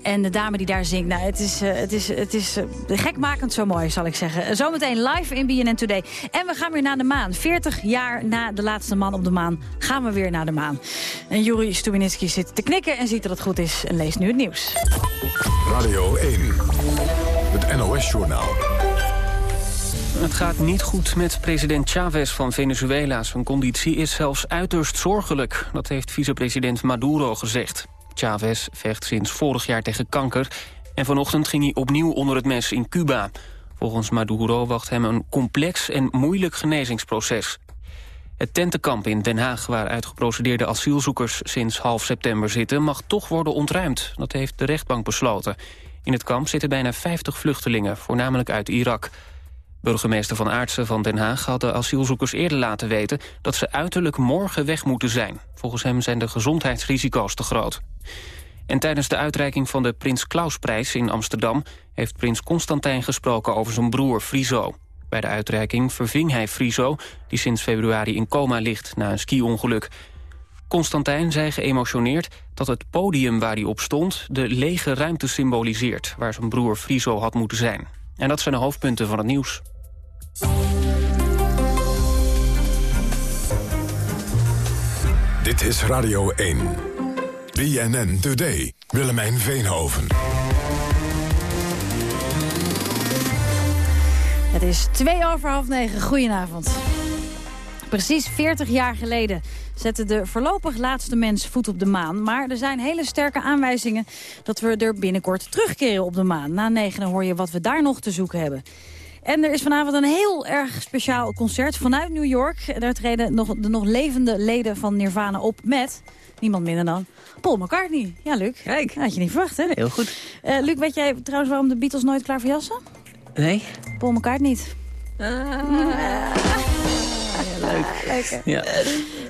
En de dame die daar zingt, nou, het is, uh, het is, het is uh, gekmakend zo mooi, zal ik zeggen. Zometeen live in BNN Today. En we gaan weer naar de maan. 40 jaar na de laatste man op de maan gaan we weer naar de maan. En Juri Stubinitsky zit te knikken en ziet dat het goed is. En leest nu het nieuws. Radio 1, het NOS-journaal. Het gaat niet goed met president Chavez van Venezuela. Zijn conditie is zelfs uiterst zorgelijk. Dat heeft vicepresident Maduro gezegd. Chavez vecht sinds vorig jaar tegen kanker... en vanochtend ging hij opnieuw onder het mes in Cuba. Volgens Maduro wacht hem een complex en moeilijk genezingsproces. Het tentenkamp in Den Haag, waar uitgeprocedeerde asielzoekers sinds half september zitten, mag toch worden ontruimd. Dat heeft de rechtbank besloten. In het kamp zitten bijna 50 vluchtelingen, voornamelijk uit Irak. Burgemeester Van Aartsen van Den Haag had de asielzoekers eerder laten weten... dat ze uiterlijk morgen weg moeten zijn. Volgens hem zijn de gezondheidsrisico's te groot. En tijdens de uitreiking van de Prins Klausprijs in Amsterdam... heeft prins Constantijn gesproken over zijn broer Friso. Bij de uitreiking verving hij Friso, die sinds februari in coma ligt na een ski-ongeluk. Constantijn zei geëmotioneerd dat het podium waar hij op stond... de lege ruimte symboliseert, waar zijn broer Friso had moeten zijn. En dat zijn de hoofdpunten van het nieuws. Dit is Radio 1. BNN Today. Willemijn Veenhoven. Het is twee over half negen. Goedenavond. Precies 40 jaar geleden zette de voorlopig laatste mens voet op de maan. Maar er zijn hele sterke aanwijzingen dat we er binnenkort terugkeren op de maan. Na negen hoor je wat we daar nog te zoeken hebben. En er is vanavond een heel erg speciaal concert vanuit New York. Daar treden nog, de nog levende leden van Nirvana op met... Niemand minder dan Paul McCartney. Ja, Luc. Kijk. had je niet verwacht, hè? Heel goed. Uh, Luc, weet jij trouwens waarom de Beatles nooit klaar voor jassen? Nee. Paul McCartney niet. Ah. Leuk. Ja.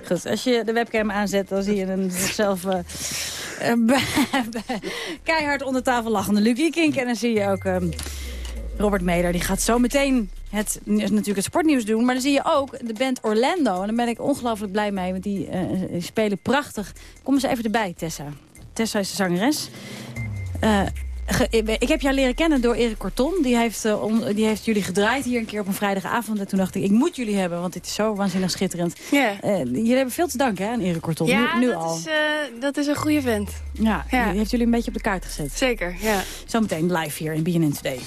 Goed, als je de webcam aanzet, dan zie je hem zichzelf... Uh, keihard onder tafel lachende Luc Kink. En dan zie je ook um, Robert Meder. Die gaat zo meteen het, natuurlijk het sportnieuws doen. Maar dan zie je ook de band Orlando. En daar ben ik ongelooflijk blij mee. Want die, uh, die spelen prachtig. Kom eens even erbij, Tessa. Tessa is de zangeres. Uh, ik heb jou leren kennen door Erik Korton. Die heeft, uh, om, die heeft jullie gedraaid hier een keer op een vrijdagavond. En toen dacht ik, ik moet jullie hebben, want dit is zo waanzinnig schitterend. Uh, jullie hebben veel te danken hè, aan Erik Korton, ja, nu, nu dat al. Is, uh, dat is een goede vent. Ja, ja, die heeft jullie een beetje op de kaart gezet. Zeker, ja. Zometeen live hier in BNN Today.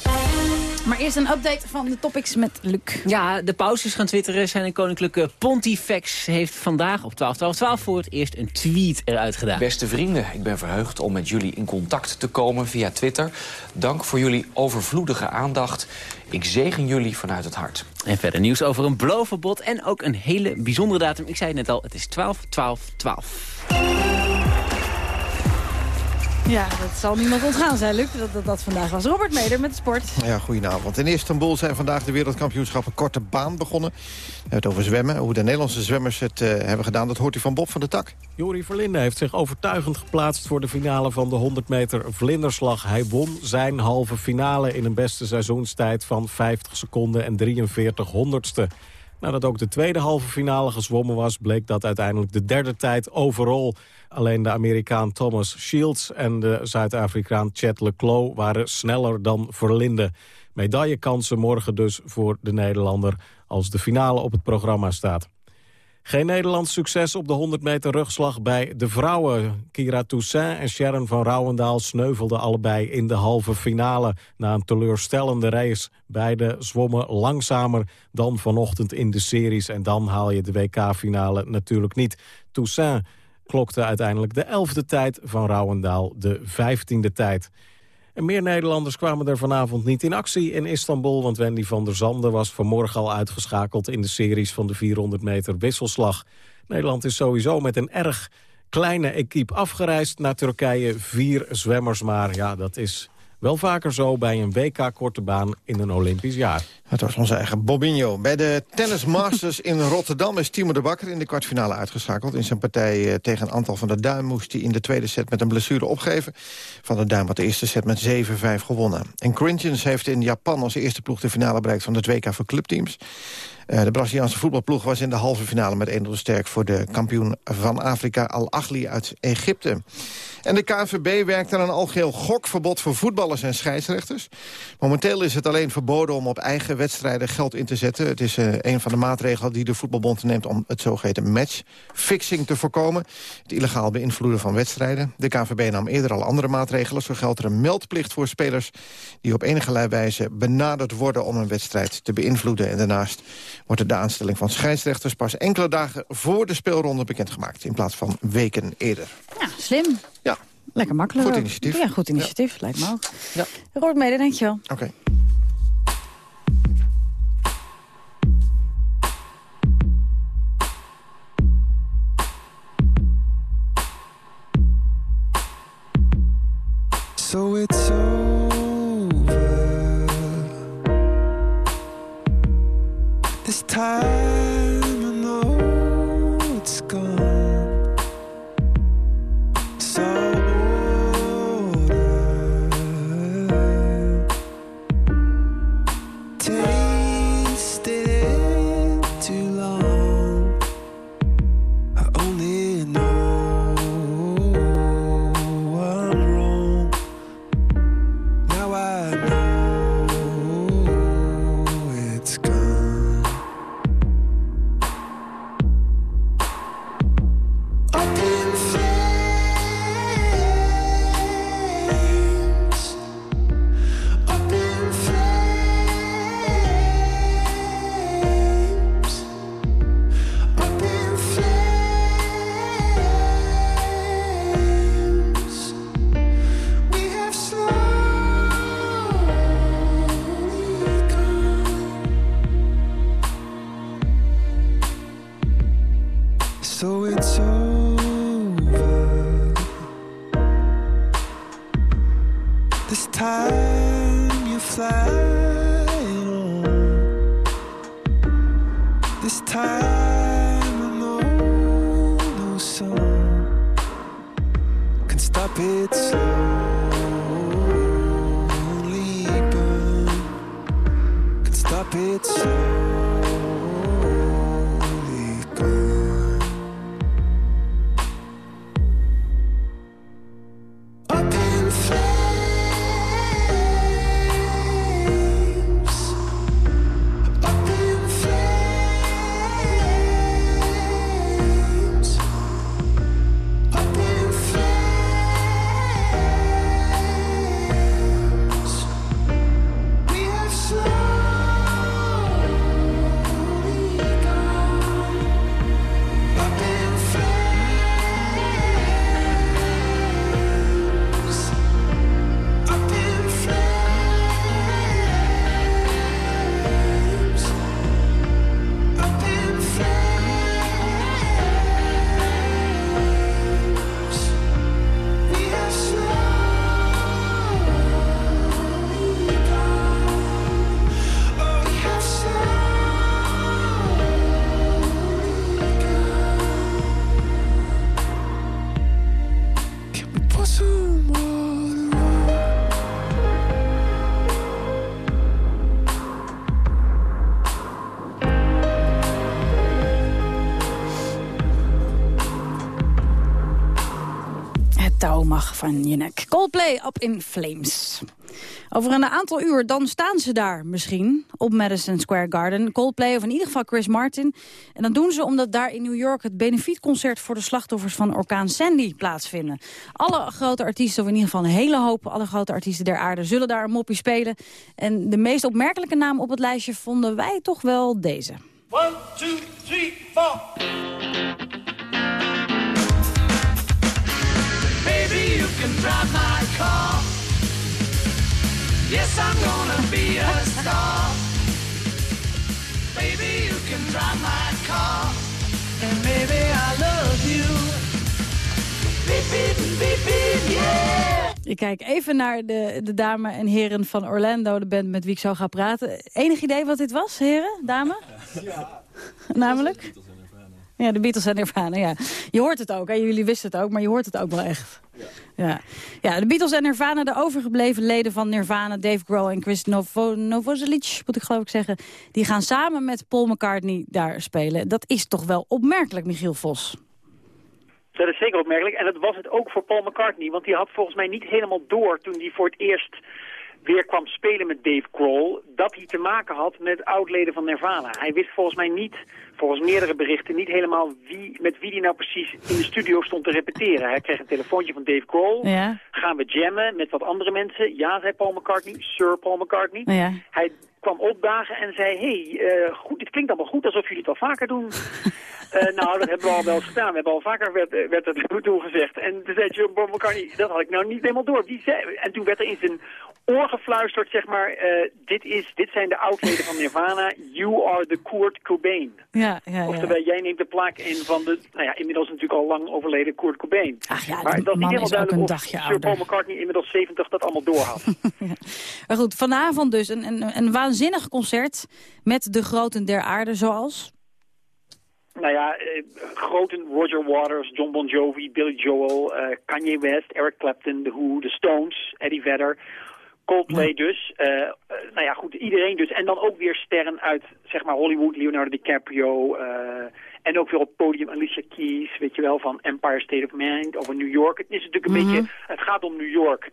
Maar eerst een update van de topics met Luc. Ja, de pauzes gaan twitteren. Zijn koninklijke Pontifex heeft vandaag op 12, 12, 12 voor het eerst een tweet eruit gedaan. Beste vrienden, ik ben verheugd om met jullie in contact te komen via Twitter. Dank voor jullie overvloedige aandacht. Ik zegen jullie vanuit het hart. En verder nieuws over een beloofverbod en ook een hele bijzondere datum. Ik zei het net al, het is 12, 12, 12. Ja, dat zal niemand ontgaan zijn, Luc, dat, dat dat vandaag was. Robert Meder met de sport. Ja, goedenavond. In Istanbul zijn vandaag de wereldkampioenschappen korte baan begonnen. We hebben het over zwemmen. Hoe de Nederlandse zwemmers het uh, hebben gedaan, dat hoort u van Bob van de Tak. Jori Verlinde heeft zich overtuigend geplaatst voor de finale van de 100 meter vlinderslag. Hij won zijn halve finale in een beste seizoenstijd van 50 seconden en 43 honderdste. Nadat ook de tweede halve finale gezwommen was... bleek dat uiteindelijk de derde tijd overal. Alleen de Amerikaan Thomas Shields en de Zuid-Afrikaan Chet Leclos... waren sneller dan Verlinde. Medaillekansen morgen dus voor de Nederlander... als de finale op het programma staat. Geen Nederlands succes op de 100 meter rugslag bij de vrouwen. Kira Toussaint en Sharon van Rouwendaal sneuvelden allebei in de halve finale... na een teleurstellende race. Beide zwommen langzamer dan vanochtend in de series... en dan haal je de WK-finale natuurlijk niet. Toussaint klokte uiteindelijk de elfde tijd van Rouwendaal de vijftiende tijd. En meer Nederlanders kwamen er vanavond niet in actie in Istanbul... want Wendy van der Zanden was vanmorgen al uitgeschakeld... in de series van de 400 meter wisselslag. Nederland is sowieso met een erg kleine equipe afgereisd naar Turkije. Vier zwemmers maar, ja, dat is wel vaker zo bij een WK-korte baan in een Olympisch jaar. Het was onze eigen Bobinho. Bij de Tennis Masters in Rotterdam is Timo de Bakker in de kwartfinale uitgeschakeld. In zijn partij tegen Antal van der Duim moest hij in de tweede set met een blessure opgeven. Van der Duim had de eerste set met 7-5 gewonnen. En Corinthians heeft in Japan als eerste ploeg de finale bereikt van de WK voor clubteams. de Braziliaanse voetbalploeg was in de halve finale met 1-0 sterk... voor de kampioen van Afrika Al-Ahli uit Egypte. En de KNVB werkt aan een algeheel gokverbod voor voetballers en scheidsrechters. Momenteel is het alleen verboden om op eigen wedstrijden geld in te zetten. Het is uh, een van de maatregelen die de voetbalbond neemt om het zogeheten matchfixing te voorkomen. Het illegaal beïnvloeden van wedstrijden. De KNVB nam eerder al andere maatregelen. Zo geldt er een meldplicht voor spelers die op enige wijze benaderd worden om een wedstrijd te beïnvloeden. En daarnaast wordt de aanstelling van scheidsrechters pas enkele dagen voor de speelronde bekendgemaakt. In plaats van weken eerder. Ja, slim. Lekker makkelijk. Goed initiatief. Ja, goed initiatief, lijkt me ook. Ja. Roord mede, dankjewel. Oké. So it's over This time van je nek. Coldplay op in Flames. Over een aantal uur, dan staan ze daar misschien op Madison Square Garden. Coldplay of in ieder geval Chris Martin. En dat doen ze omdat daar in New York het benefietconcert... voor de slachtoffers van orkaan Sandy plaatsvinden. Alle grote artiesten, of in ieder geval een hele hoop... alle grote artiesten der aarde zullen daar een moppie spelen. En de meest opmerkelijke naam op het lijstje vonden wij toch wel deze. One, two, three, four. Can drive my car. Yes, I'm gonna be a star. Baby, you can drive my car. And maybe I love you. Beep, beep, beep, beep, yeah. Ik kijk even naar de, de dame en heren van Orlando, de band met wie ik zo ga praten. Enig idee wat dit was, heren, dame? Ja. Namelijk? Ja, de Beatles en Nirvana, ja. Je hoort het ook, hè? jullie wisten het ook, maar je hoort het ook wel echt. Ja. Ja. de Beatles en Nirvana, de overgebleven leden van Nirvana... Dave Grohl en Chris Novo Novoselic, moet ik geloof ik zeggen... die gaan samen met Paul McCartney daar spelen. Dat is toch wel opmerkelijk, Michiel Vos. Dat is zeker opmerkelijk. En dat was het ook voor Paul McCartney. Want die had volgens mij niet helemaal door toen hij voor het eerst weer kwam spelen met Dave Grohl... dat hij te maken had met oudleden van Nirvana. Hij wist volgens mij niet, volgens meerdere berichten... niet helemaal wie, met wie hij nou precies in de studio stond te repeteren. Hij kreeg een telefoontje van Dave Grohl. Ja. Gaan we jammen met wat andere mensen? Ja, zei Paul McCartney. Sir Paul McCartney. Ja. Hij kwam opdagen en zei... hey, eh, goed, dit klinkt allemaal goed, alsof jullie het al vaker doen. Eh, nou, dat hebben we al wel eens gedaan. We hebben al vaker werd, eh, werd het toen gezegd. En toen zei John Paul McCartney, dat had ik nou niet helemaal door. Die zei, en toen werd er in zijn oor gefluisterd, zeg maar, dit, is, dit zijn de oudleden van Nirvana. You are the Kurt Cobain. Ja, ja, ja. Oftewel, jij neemt de plaak in van de, nou ja, inmiddels natuurlijk al lang overleden Kurt Cobain. Ach ja, maar dat is niet helemaal duidelijk een of Sir ouder. Paul McCartney inmiddels 70 dat allemaal doorhad. Maar goed, vanavond dus een, een, een waanzinnig concert met de groten der aarde, zoals... Nou ja, eh, groten Roger Waters, John Bon Jovi, Billy Joel, eh, Kanye West, Eric Clapton, The Who, The Stones, Eddie Vedder, Coldplay dus. Eh, eh, nou ja, goed, iedereen dus. En dan ook weer sterren uit, zeg maar, Hollywood, Leonardo DiCaprio. eh, en ook weer op podium Alicia Keys, weet je wel, van Empire State of Mind over New York. Het is natuurlijk een Mhm. beetje, het gaat om New York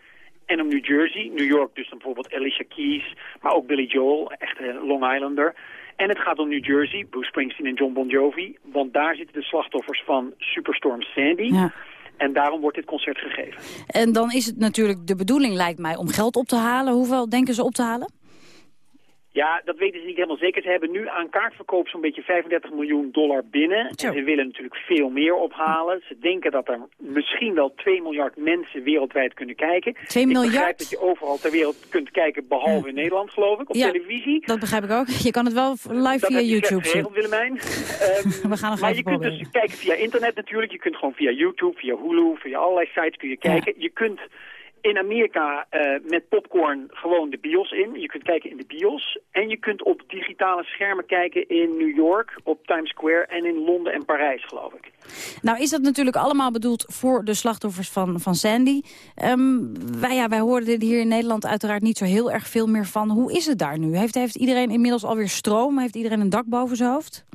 en om New Jersey. New York dus dan bijvoorbeeld Alicia Keys, maar ook Billy Joel, echt een Long Islander. En het gaat om New Jersey, Bruce Springsteen en John Bon Jovi. Want daar zitten de slachtoffers van Superstorm Sandy. Ja. En daarom wordt dit concert gegeven. En dan is het natuurlijk de bedoeling, lijkt mij, om geld op te halen. Hoeveel denken ze op te halen? Ja, dat weten ze niet helemaal zeker. Ze hebben nu aan kaartverkoop zo'n beetje 35 miljoen dollar binnen. En ze willen natuurlijk veel meer ophalen. Ze denken dat er misschien wel 2 miljard mensen wereldwijd kunnen kijken. 2 Ik miljard? begrijp dat je overal ter wereld kunt kijken, behalve in Nederland geloof ik, op Ja, televisie. Dat begrijp ik ook. Je kan het wel live Dat via YouTube zien. geregeld, Willemijn. Ehm, We gaan nog maar je kunt dus kijken via internet natuurlijk. Je kunt gewoon via YouTube, via Hulu, via allerlei sites kun je kijken. Je kunt in Amerika eh, met popcorn gewoon de bios in. Je kunt kijken in de bios. En je kunt op digitale schermen kijken in New York, op Times Square en in Londen en Parijs, geloof ik. Nou is dat natuurlijk allemaal bedoeld voor de slachtoffers van, van Sandy. Ehm, wij, ja, wij hoorden dit hier in Nederland uiteraard niet zo heel erg veel meer van. Hoe is het daar nu? Heeft, heeft iedereen inmiddels alweer stroom? Heeft iedereen een dak boven zijn hoofd?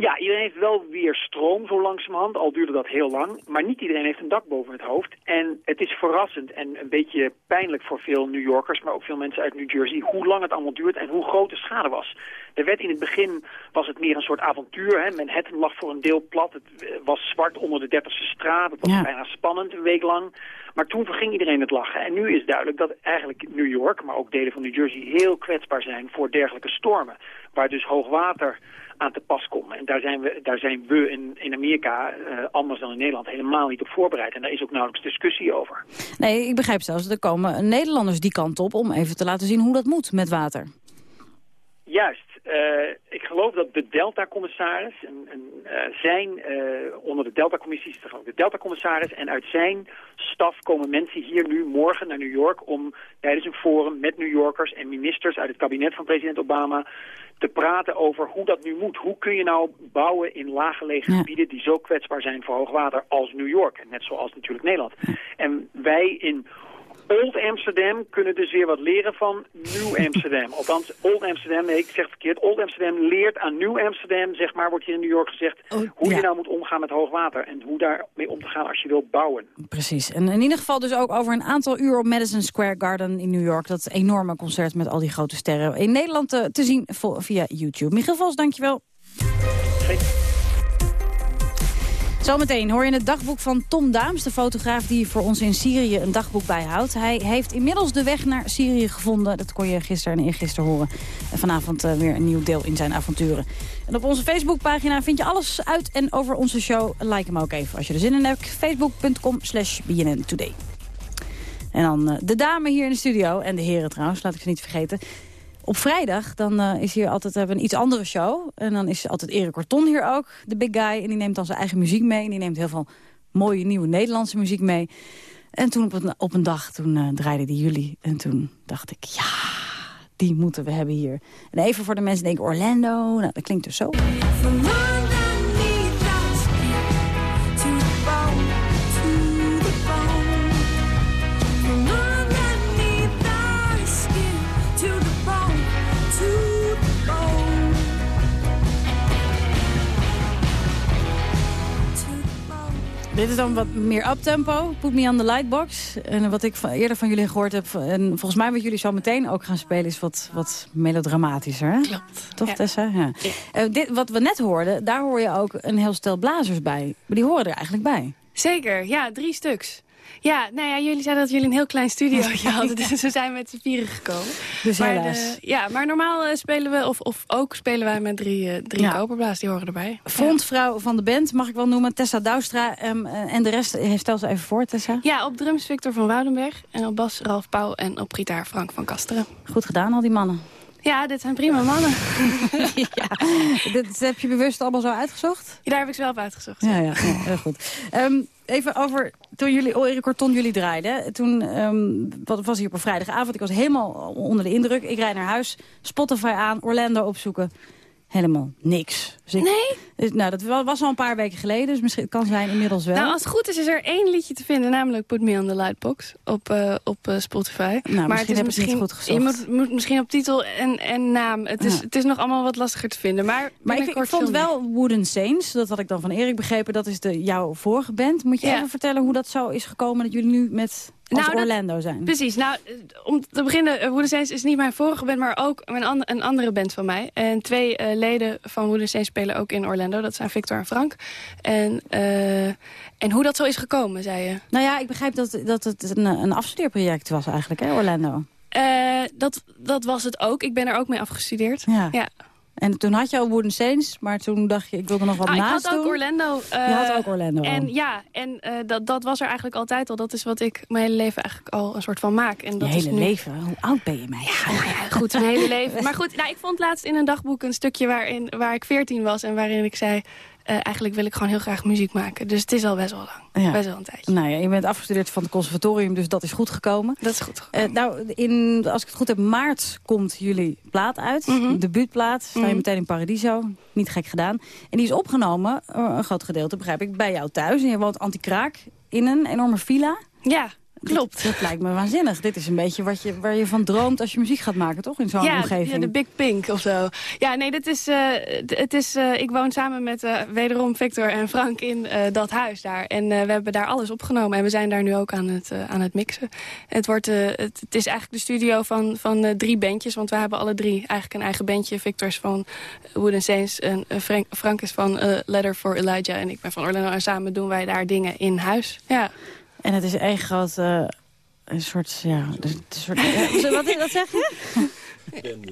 Ja, iedereen heeft wel weer stroom zo langzamerhand, al duurde dat heel lang. Maar niet iedereen heeft een dak boven het hoofd. En het is verrassend en een beetje pijnlijk voor veel New Yorkers, maar ook veel mensen uit New Jersey, hoe lang het allemaal duurt en hoe groot de schade was. Er werd in het begin, was het meer een soort avontuur. Hè? Manhattan lag voor een deel plat, het eh, was zwart onder de 30ste straat, het was Ja. bijna spannend een week lang. Maar toen verging iedereen het lachen. En nu is duidelijk dat eigenlijk New York, maar ook delen van New Jersey, heel kwetsbaar zijn voor dergelijke stormen. Waar dus hoogwater aan te pas komt. En daar zijn we, daar zijn we in, in Amerika, eh, anders dan in Nederland, helemaal niet op voorbereid. En daar is ook nauwelijks discussie over. Nee, ik begrijp zelfs, er komen Nederlanders die kant op... om even te laten zien hoe dat moet met water. Juist. Eh, ik geloof dat de Delta-commissaris, eh, zijn, eh, onder de Delta-commissie is geloof ik de Delta-commissaris, en uit zijn staf komen mensen hier nu morgen naar New York om tijdens een forum met New Yorkers en ministers uit het kabinet van president Obama te praten over hoe dat nu moet. Hoe kun je nou bouwen in laaggelegen gebieden die zo kwetsbaar zijn voor hoogwater als New York, net zoals natuurlijk Nederland. En wij in Old Amsterdam kunnen dus weer wat leren van New Amsterdam. Althans, Old Amsterdam, nee, ik zeg het verkeerd. Old Amsterdam leert aan New Amsterdam, zeg maar, wordt hier in New York gezegd... hoe je nou moet omgaan met hoogwater en hoe daarmee om te gaan als je wilt bouwen. Precies. En in ieder geval dus ook over een aantal uur op Madison Square Garden in New York. Dat enorme concert met al die grote sterren. In Nederland te, te zien via YouTube. Michiel Vos, dankjewel. Zometeen hoor je het dagboek van Tom Daams, de fotograaf die voor ons in Syrië een dagboek bijhoudt. Hij heeft inmiddels de weg naar Syrië gevonden. Dat kon je gisteren en eergisteren horen. En vanavond eh, weer een nieuw deel in zijn avonturen. En op onze Facebookpagina vind je alles uit en over onze show. Like hem ook even als je er zin in hebt. Facebook.com slash BNN Today. En dan eh, de dame hier in de studio. En de heren trouwens, laat ik ze niet vergeten. Op vrijdag dan eh, is hier altijd hebben een iets andere show. En dan is altijd Erik Corton hier ook, de big guy. En die neemt dan zijn eigen muziek mee. En die neemt heel veel mooie nieuwe Nederlandse muziek mee. En toen op een, op een dag, toen eh, draaide die jullie. En toen dacht ik, ja, die moeten we hebben hier. En even voor de mensen die denken, Orlando, nou, dat klinkt dus zo. Dit is dan wat meer uptempo. Put me on the lightbox. En wat ik van, eerder van jullie gehoord heb... en volgens mij wat jullie zo meteen ook gaan spelen... is wat, wat melodramatischer, hè? Klopt. Toch, Ja. Tessa? Ja. Eh, dit, wat we net hoorden, daar hoor je ook een heel stel blazers bij. Maar die horen er eigenlijk bij. Zeker, ja, drie stuks. Ja, nou ja, jullie zeiden dat jullie een heel klein studiootje hadden. Dus we zijn met z'n vieren gekomen. Dus maar ja, maar normaal eh, spelen we, of, of ook spelen wij met drie, eh, drie Ja. koperblaas. Die horen erbij. Frontvrouw van de band, mag ik wel noemen. Tessa Douwstra. ehm, eh, en de rest, stel ze even voor, Tessa. Ja, op drums Victor van Woudenberg. En op bas Ralf Pauw. En op gitaar Frank van Kasteren. Goed gedaan, al die mannen. Ja, dit zijn prima mannen. Dit heb je bewust allemaal zo uitgezocht? Daar heb ik ze wel op uitgezocht. Ja, ja, ja heel goed. Ehm, even over, toen jullie, oh, Erik Corton jullie draaiden. Toen ehm, wat was hier op een vrijdagavond. Ik was helemaal onder de indruk. Ik rijd naar huis, Spotify aan, Orlando opzoeken. Helemaal niks. Dus ik- Nee? Dus, nou, dat wa- was al een paar weken geleden. Dus misschien kan zijn inmiddels wel. Nou, als het goed is, is er één liedje te vinden, namelijk Put Me on the Lightbox op, eh, op eh, Spotify. Nou, misschien heb ik het niet goed gezocht. Je moet, moet misschien op titel en, en naam. Het is, Ja. het is nog allemaal wat lastiger te vinden. Maar, maar ik, ik vond wel Wooden Saints, dat had ik dan van Erik begrepen. Dat is de, jouw vorige band. Moet je Ja. even vertellen hoe dat zo is gekomen dat jullie nu met als Nou, dat- Orlando zijn? Precies. Nou, eh, om te beginnen, Wooden Saints is niet mijn vorige band, maar ook an- een andere band van mij. En twee eh, leden van Wooden Saints spelen ook in Orlando. Dat zijn Victor en Frank. En, eh, en hoe dat zo is gekomen, zei je? Nou ja, ik begrijp dat, dat het een, een afstudeerproject was eigenlijk, hè, Orlando? Eh, dat, dat was het ook. Ik ben er ook mee afgestudeerd. Ja. ja. En toen had je al Wooden Saints, maar toen dacht je, ik wilde nog wat Ah, ik naast had ook doen. Orlando. eh, Je had ook Orlando al. En ja, en eh, dat, dat was er eigenlijk altijd al. Dat is wat ik mijn hele leven eigenlijk al een soort van maak. En Je dat hele is nu... leven? Hoe oud ben je? Ja, nou ja, goed, mijn hele leven. Maar goed, nou, ik vond laatst in een dagboek een stukje waarin, waar ik 14 was... en waarin ik zei, eh, eigenlijk wil ik gewoon heel graag muziek maken. Dus het is al best wel lang. Ja. Best wel een tijdje. Nou ja, je bent afgestudeerd van het conservatorium, dus dat is goed gekomen. Dat is goed Eh, nou, in, als ik het goed heb, maart komt jullie plaat uit. Mhm. Debuutplaat. Sta je meteen in Paradiso. Niet gek gedaan. En die is opgenomen, eh, een groot gedeelte begrijp ik, bij jou thuis. En je woont anti-kraak in een enorme villa. Ja, klopt. Dat, lijkt me waanzinnig. Dit is een beetje wat je, waar je van droomt als je muziek gaat maken, toch? In zo'n ja, omgeving. Ja, de Big Pink of zo. Ja, nee, dit is, eh, het is, eh, ik woon samen met eh, wederom Victor en Frank in dat huis daar. En we hebben daar alles opgenomen. En we zijn daar nu ook aan het, aan het mixen. Het, wordt, het, het is eigenlijk de studio van, van drie bandjes. Want we hebben alle drie eigenlijk een eigen bandje. Victor is van Wooden Saints en Frank, Frank is van Letter for Elijah. En ik ben van Orlando. En samen doen wij daar dingen in huis. Ja. En het is één groot... eh, een soort, ja, dus een soort, wat, wat zeg je?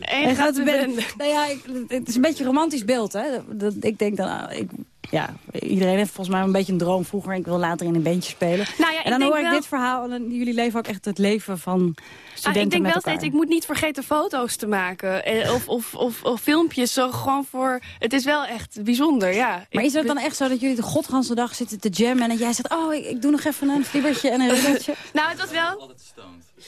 Eén grote bende. Nou ja, ik, het is een beetje een romantisch beeld, hè. Dat, ik denk dan, ah, ik, ja, iedereen heeft volgens mij een beetje een droom vroeger. Ik wil later in een bandje spelen. Nou ja, en dan hoor ik wel- dit verhaal en jullie leven ook echt het leven van studenten Ah, ik denk met wel elkaar. steeds, ik moet niet vergeten foto's te maken. Eh, of, of, of, of filmpjes, zo gewoon voor... Het is wel echt bijzonder, ja. Maar is het dan echt zo dat jullie de godganse dag zitten te jammen... en dat jij zegt, oh, ik, ik doe nog even een flibbertje en een riddeltje? Nou, het was wel...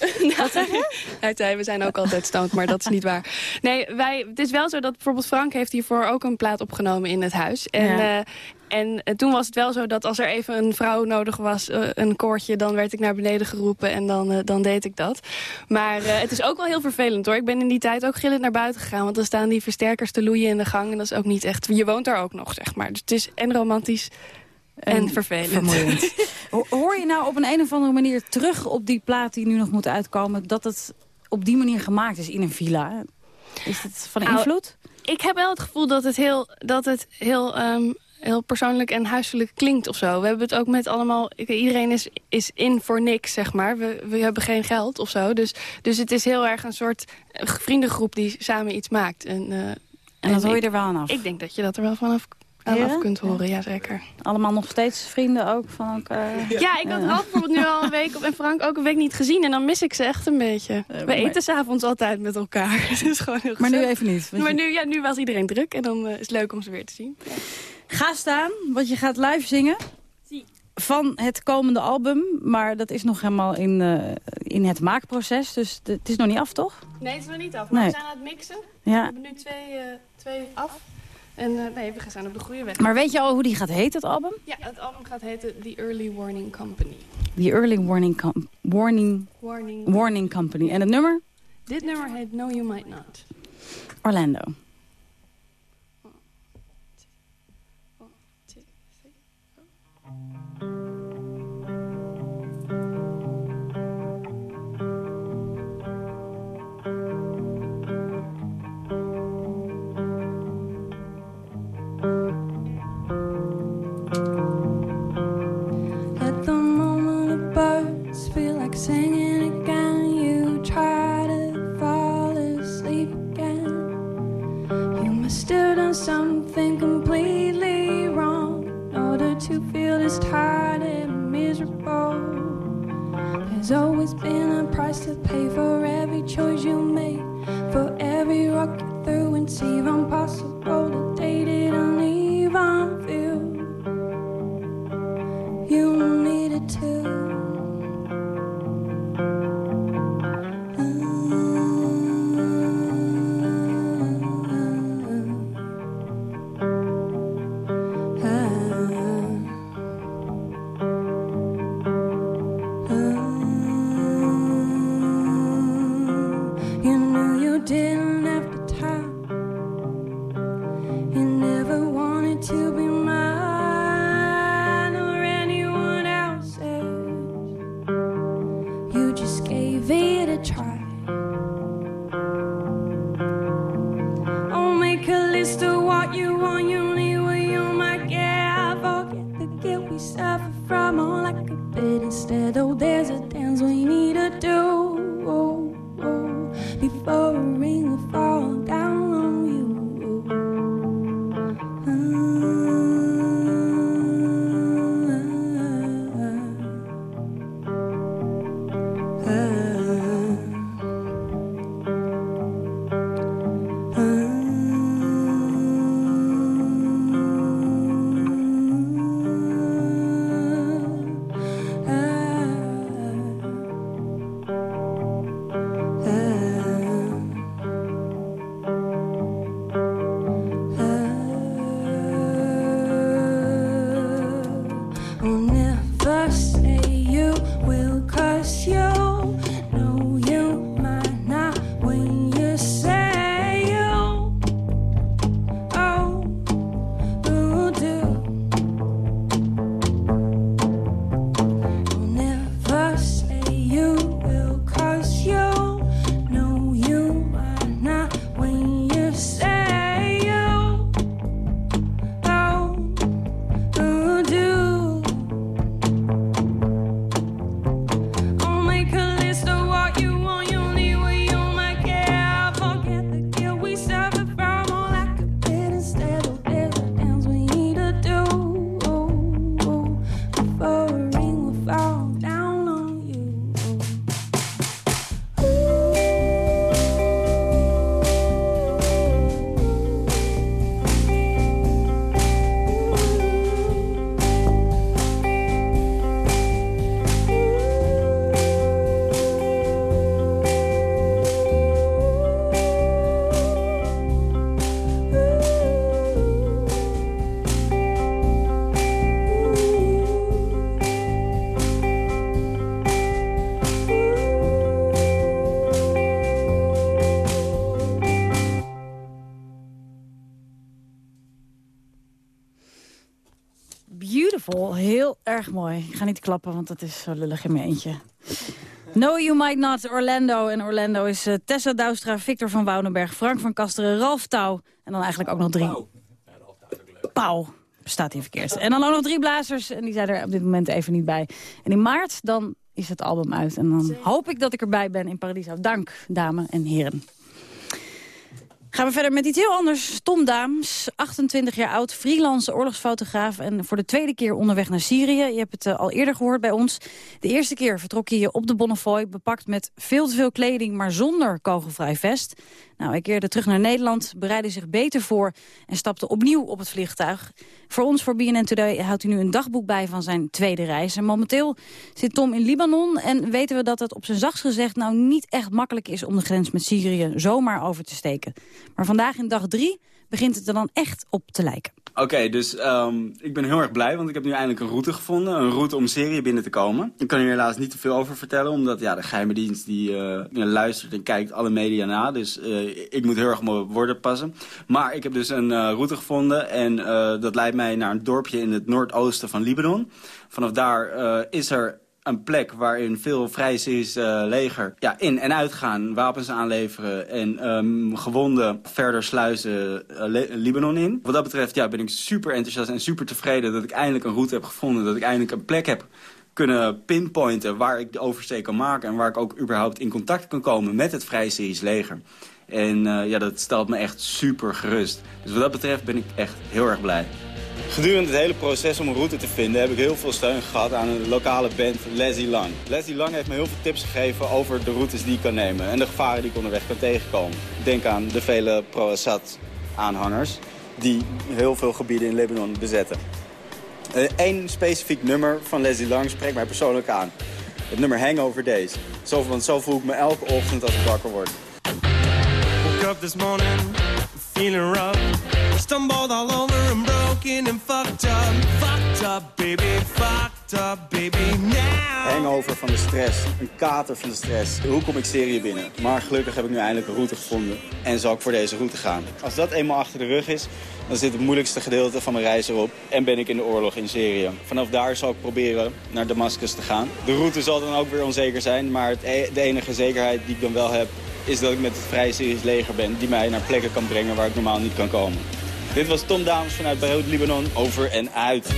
je? Hij zei, we zijn ook altijd stoned, maar dat is niet waar. Nee, wij, het is wel zo dat bijvoorbeeld Frank heeft hiervoor ook een plaat opgenomen in het huis. En, Ja. eh, en eh, toen was het wel zo dat als er even een vrouw nodig was, eh, een koortje, dan werd ik naar beneden geroepen en dan, dan deed ik dat. Maar het is ook wel heel vervelend hoor. Ik ben in die tijd ook gillend naar buiten gegaan, want dan staan die versterkers te loeien in de gang. En dat is ook niet echt, je woont daar ook nog, zeg maar. Dus het is en romantisch en, vervelend. vermoeiend. Hoor je nou op een, een of andere manier terug op die plaat die nu nog moet uitkomen... dat het op die manier gemaakt is in een villa? Is het van Nou, invloed? Ik heb wel het gevoel dat het heel, dat het heel, ehm, heel persoonlijk en huiselijk klinkt of zo. We hebben het ook met allemaal... Iedereen is, is in voor niks, zeg maar. We, we hebben geen geld of zo. Dus, dus het is heel erg een soort eh, vriendengroep die samen iets maakt. En, eh, En dat hoor je ik- er wel aan af? Ik denk dat je dat er wel vanaf? Af kunt horen, ja zeker. Allemaal nog steeds vrienden ook van elkaar? Ja, ik had Ralf bijvoorbeeld nu al een week op en Frank ook een week niet gezien. En dan mis ik ze echt een beetje. We maar- eten s'avonds altijd met elkaar. Het is gewoon heel Maar nu even niet. Maar je- nu, ja, nu was iedereen druk en dan eh, is het leuk om ze weer te zien. Ga staan, want je gaat live zingen. Van het komende album, maar dat is nog helemaal in, eh, in het maakproces. Dus de- het is nog niet af, toch? Nee, het is nog niet af. Maar Nee. we zijn aan het mixen. Ja. We hebben nu twee, eh, twee af. En eh, nee, we zijn op de goede weg. Maar weet je al hoe die gaat heten, het album? Ja, het album gaat heten The Early Warning Company. The Early Warning, Com- Warning, Warning. Warning Company. En het nummer? Dit nummer heet No You Might Not. Orlando. Singing again. You try to fall asleep again. You must have done something completely wrong in order to feel this tired and miserable. There's always been a price to pay for every choice you make, for every rock you threw. It's even possible erg mooi. Ik ga niet klappen, want dat is zo lullig in mijn eentje. No You Might Not, Orlando. En Orlando is eh, Tessa Douwstra, Victor van Woudenberg, Frank van Kasteren, Ralf Touw. En dan eigenlijk ook nog drie... Pauw. Bestaat hier verkeerd. En dan ook nog drie blazers. En die zijn er op dit moment even niet bij. En in maart, dan is het album uit. En dan hoop ik dat ik erbij ben in Paradiso. Dank, dames en heren. Gaan we verder met iets heel anders. Tom Daams, 28 jaar oud, freelance oorlogsfotograaf... en voor de tweede keer onderweg naar Syrië. Je hebt het eh, al eerder gehoord bij ons. De eerste keer vertrok hij op de Bonnefoy... bepakt met veel te veel kleding, maar zonder kogelvrij vest. Nou, hij keerde terug naar Nederland, bereidde zich beter voor... en stapte opnieuw op het vliegtuig. Voor ons, voor BNN Today, houdt hij nu een dagboek bij van zijn tweede reis. En momenteel zit Tom in Libanon en weten we dat het op zijn zachtst gezegd... nou niet echt makkelijk is om de grens met Syrië zomaar over te steken. Maar vandaag in dag drie begint het er dan echt op te lijken. Oké, dus ehm, ik ben heel erg blij, want ik heb nu eindelijk een route gevonden. Een route om Syrië binnen te komen. Ik kan hier helaas niet te veel over vertellen, omdat ja, de geheime dienst die eh, luistert en kijkt alle media na. Dus eh, ik moet heel erg op mijn woorden passen. Maar ik heb dus een eh, route gevonden en dat leidt mij naar een dorpje in het noordoosten van Libanon. Vanaf daar is er een plek waarin veel vrij Syrische leger ja, in en uitgaan, wapens aanleveren en um, gewonden verder sluizen uh, Libanon in. Wat dat betreft ja, ben ik super enthousiast en super tevreden dat ik eindelijk een route heb gevonden, dat ik eindelijk een plek heb kunnen pinpointen waar ik de oversteek kan maken... en waar ik ook überhaupt in contact kan komen met het Vrije Syrisch leger. En uh, ja, dat stelt me echt super gerust. Dus wat dat betreft ben ik echt heel erg blij. Gedurende het hele proces om een route te vinden heb ik heel veel steun gehad aan een lokale band, Leslie Lang. Leslie Lang heeft me heel veel tips gegeven over de routes die ik kan nemen en de gevaren die ik onderweg kan tegenkomen. Denk aan de vele pro-Assad aanhangers die heel veel gebieden in Libanon bezetten. Eén specifiek nummer van Leslie Lang spreekt mij persoonlijk aan. Het nummer Hangover Days. Zo, zo voel ik me elke ochtend als ik wakker word. Up this morning, feeling rough. Stumbled all over and broken and fucked up. Fucked up, baby, fucked up, baby, now. Hangover van de stress, een kater van de stress. Hoe kom ik Syrië binnen? Maar gelukkig heb ik nu eindelijk een route gevonden en zal ik voor deze route gaan. Als dat eenmaal achter de rug is, dan zit het moeilijkste gedeelte van mijn reis erop en ben ik in de oorlog in Syrië. Vanaf daar zal ik proberen naar Damascus te gaan. De route zal dan ook weer onzeker zijn, maar e- de enige zekerheid die ik dan wel heb is dat ik met het Vrije Syrisch leger ben die mij naar plekken kan brengen waar ik normaal niet kan komen. Dit was Tom Dames vanuit Beirut, Libanon, over en uit.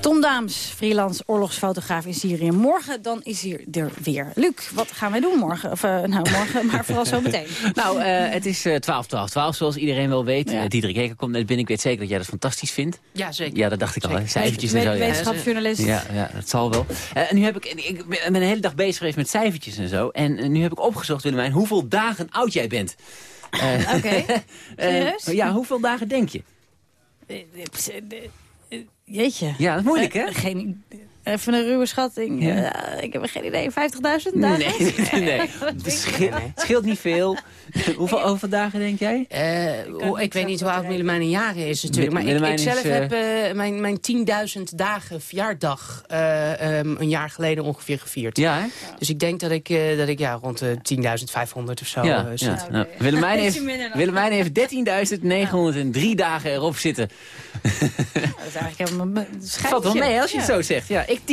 Tom Daams, freelance oorlogsfotograaf in Syrië. Morgen dan is hij er weer. Luc, wat gaan wij doen morgen? Of, uh, nou, morgen, maar vooral zo meteen. Nou, uh, het is uh, 12, 12, 12, zoals iedereen wel weet. Ja. Diederik Heker komt net binnen. Ik weet zeker dat jij dat fantastisch vindt. Ja, zeker. Ja, dat dacht ik zeker. al. Cijfertjes en zo. Wetenschapsjournalist. Ja, ja, dat zal wel. en nu heb ik, ik ben een hele dag bezig geweest met cijfertjes en zo. En nu heb ik opgezocht, Willemijn, hoeveel dagen oud jij bent. Oké, okay. serieus? ja, hoeveel dagen denk je? Jeetje. Ja, dat is moeilijk, hè? Uh, geen, even een ruwe schatting. Ja. Uh, ik heb geen idee. 50.000 dagen? Nee, nee. nee. Het scheelt, scheelt niet veel. hoeveel, hoeveel dagen denk jij? Uh, oh, ik weet niet hoe oud Willemijn een jaar is natuurlijk. Maar ik, ik zelf is, heb mijn, mijn 10.000 dagen verjaardag um, een jaar geleden ongeveer gevierd. Ja, hè? Dus ik denk dat ik, dat ik ja, rond de 10.500 of zo ja, zit. Ja. Nou, Willemijn, heeft, Willemijn heeft 13.903 dagen erop zitten. dat is eigenlijk helemaal Valt wel mee als je het zo zegt. Ja, ik 10.926.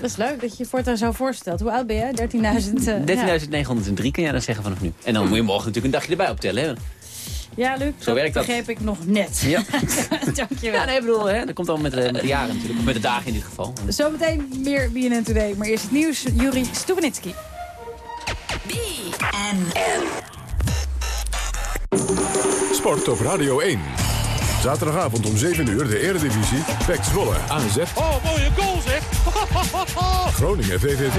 Dat is leuk dat je je voortaan zo voorstelt. Hoe oud ben je? 13.000 13.903 kun jij dan zeggen vanaf nu. En dan moet je morgen natuurlijk een dagje erbij optellen. Hè? Ja, Luc, Zo dat werkt dat. begreep ik nog net. Ja. Dankjewel. Ja, nee, ik bedoel, hè, dat komt al met de, met de jaren natuurlijk. Of met de dagen in dit geval. Zometeen meer BNN Today. Maar eerst het nieuws. Juri Stubenitski. BNN. Sport op Radio 1. Zaterdagavond om 7 uur de Eredivisie. PEC Zwolle, AZ. Oh, mooie goal zeg! Groningen, VVV.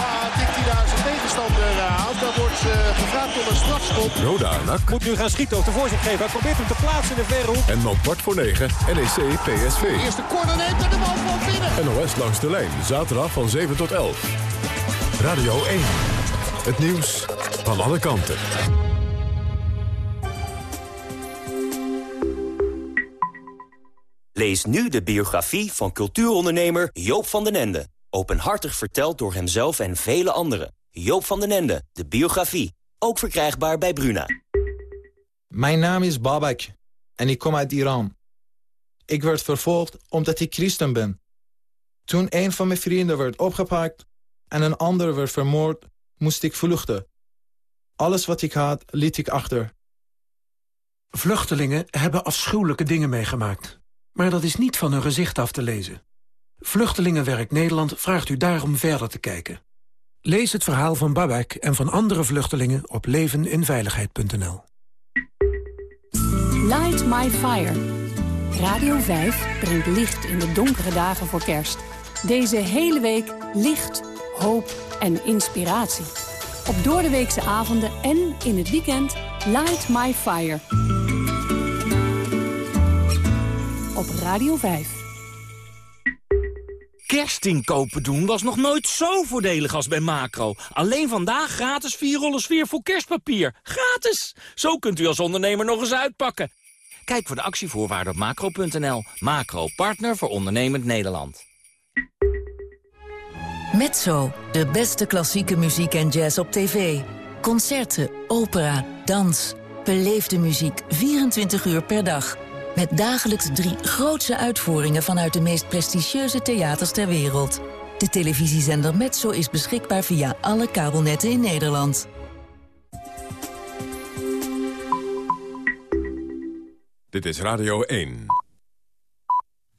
Ja, tikt hij daar zijn tegenstander aan. Dan wordt uh, gevraagd om een strafschop. Roda, NAC. Moet nu gaan schieten of de voorzet geven. Hij probeert hem te plaatsen in de verre hoek. En om kwart voor 9 NEC, PSV. De eerste corner neemt en de bal van binnen. NOS langs de lijn, zaterdag van 7 tot 11. Radio 1. Het nieuws van alle kanten. Lees nu de biografie van cultuurondernemer Joop van den Ende. Openhartig verteld door hemzelf en vele anderen. Joop van den Ende, de biografie. Ook verkrijgbaar bij Bruna. Mijn naam is Babak en ik kom uit Iran. Ik werd vervolgd omdat ik christen ben. Toen een van mijn vrienden werd opgepakt en een ander werd vermoord, moest ik vluchten. Alles wat ik had, liet ik achter. Vluchtelingen hebben afschuwelijke dingen meegemaakt. Maar dat is niet van hun gezicht af te lezen. Vluchtelingenwerk Nederland vraagt u daarom verder te kijken. Lees het verhaal van Babak en van andere vluchtelingen op leveninveiligheid.nl. Light My Fire. Radio 5 brengt licht in de donkere dagen voor kerst. Deze hele week licht, hoop en inspiratie. Op doordeweekse avonden en in het weekend Light My Fire. Op Radio 5. Kerstinkopen doen was nog nooit zo voordelig als bij Macro. Alleen vandaag gratis 4 rollen sfeer voor kerstpapier. Gratis! Zo kunt u als ondernemer nog eens uitpakken. Kijk voor de actievoorwaarden op macro.nl. Macro, partner voor ondernemend Nederland. Mezzo, de beste klassieke muziek en jazz op tv. Concerten, opera, dans. Beleefde muziek 24 uur per dag. Met dagelijks drie grootse uitvoeringen vanuit de meest prestigieuze theaters ter wereld. De televisiezender Metso is beschikbaar via alle kabelnetten in Nederland. Dit is Radio 1.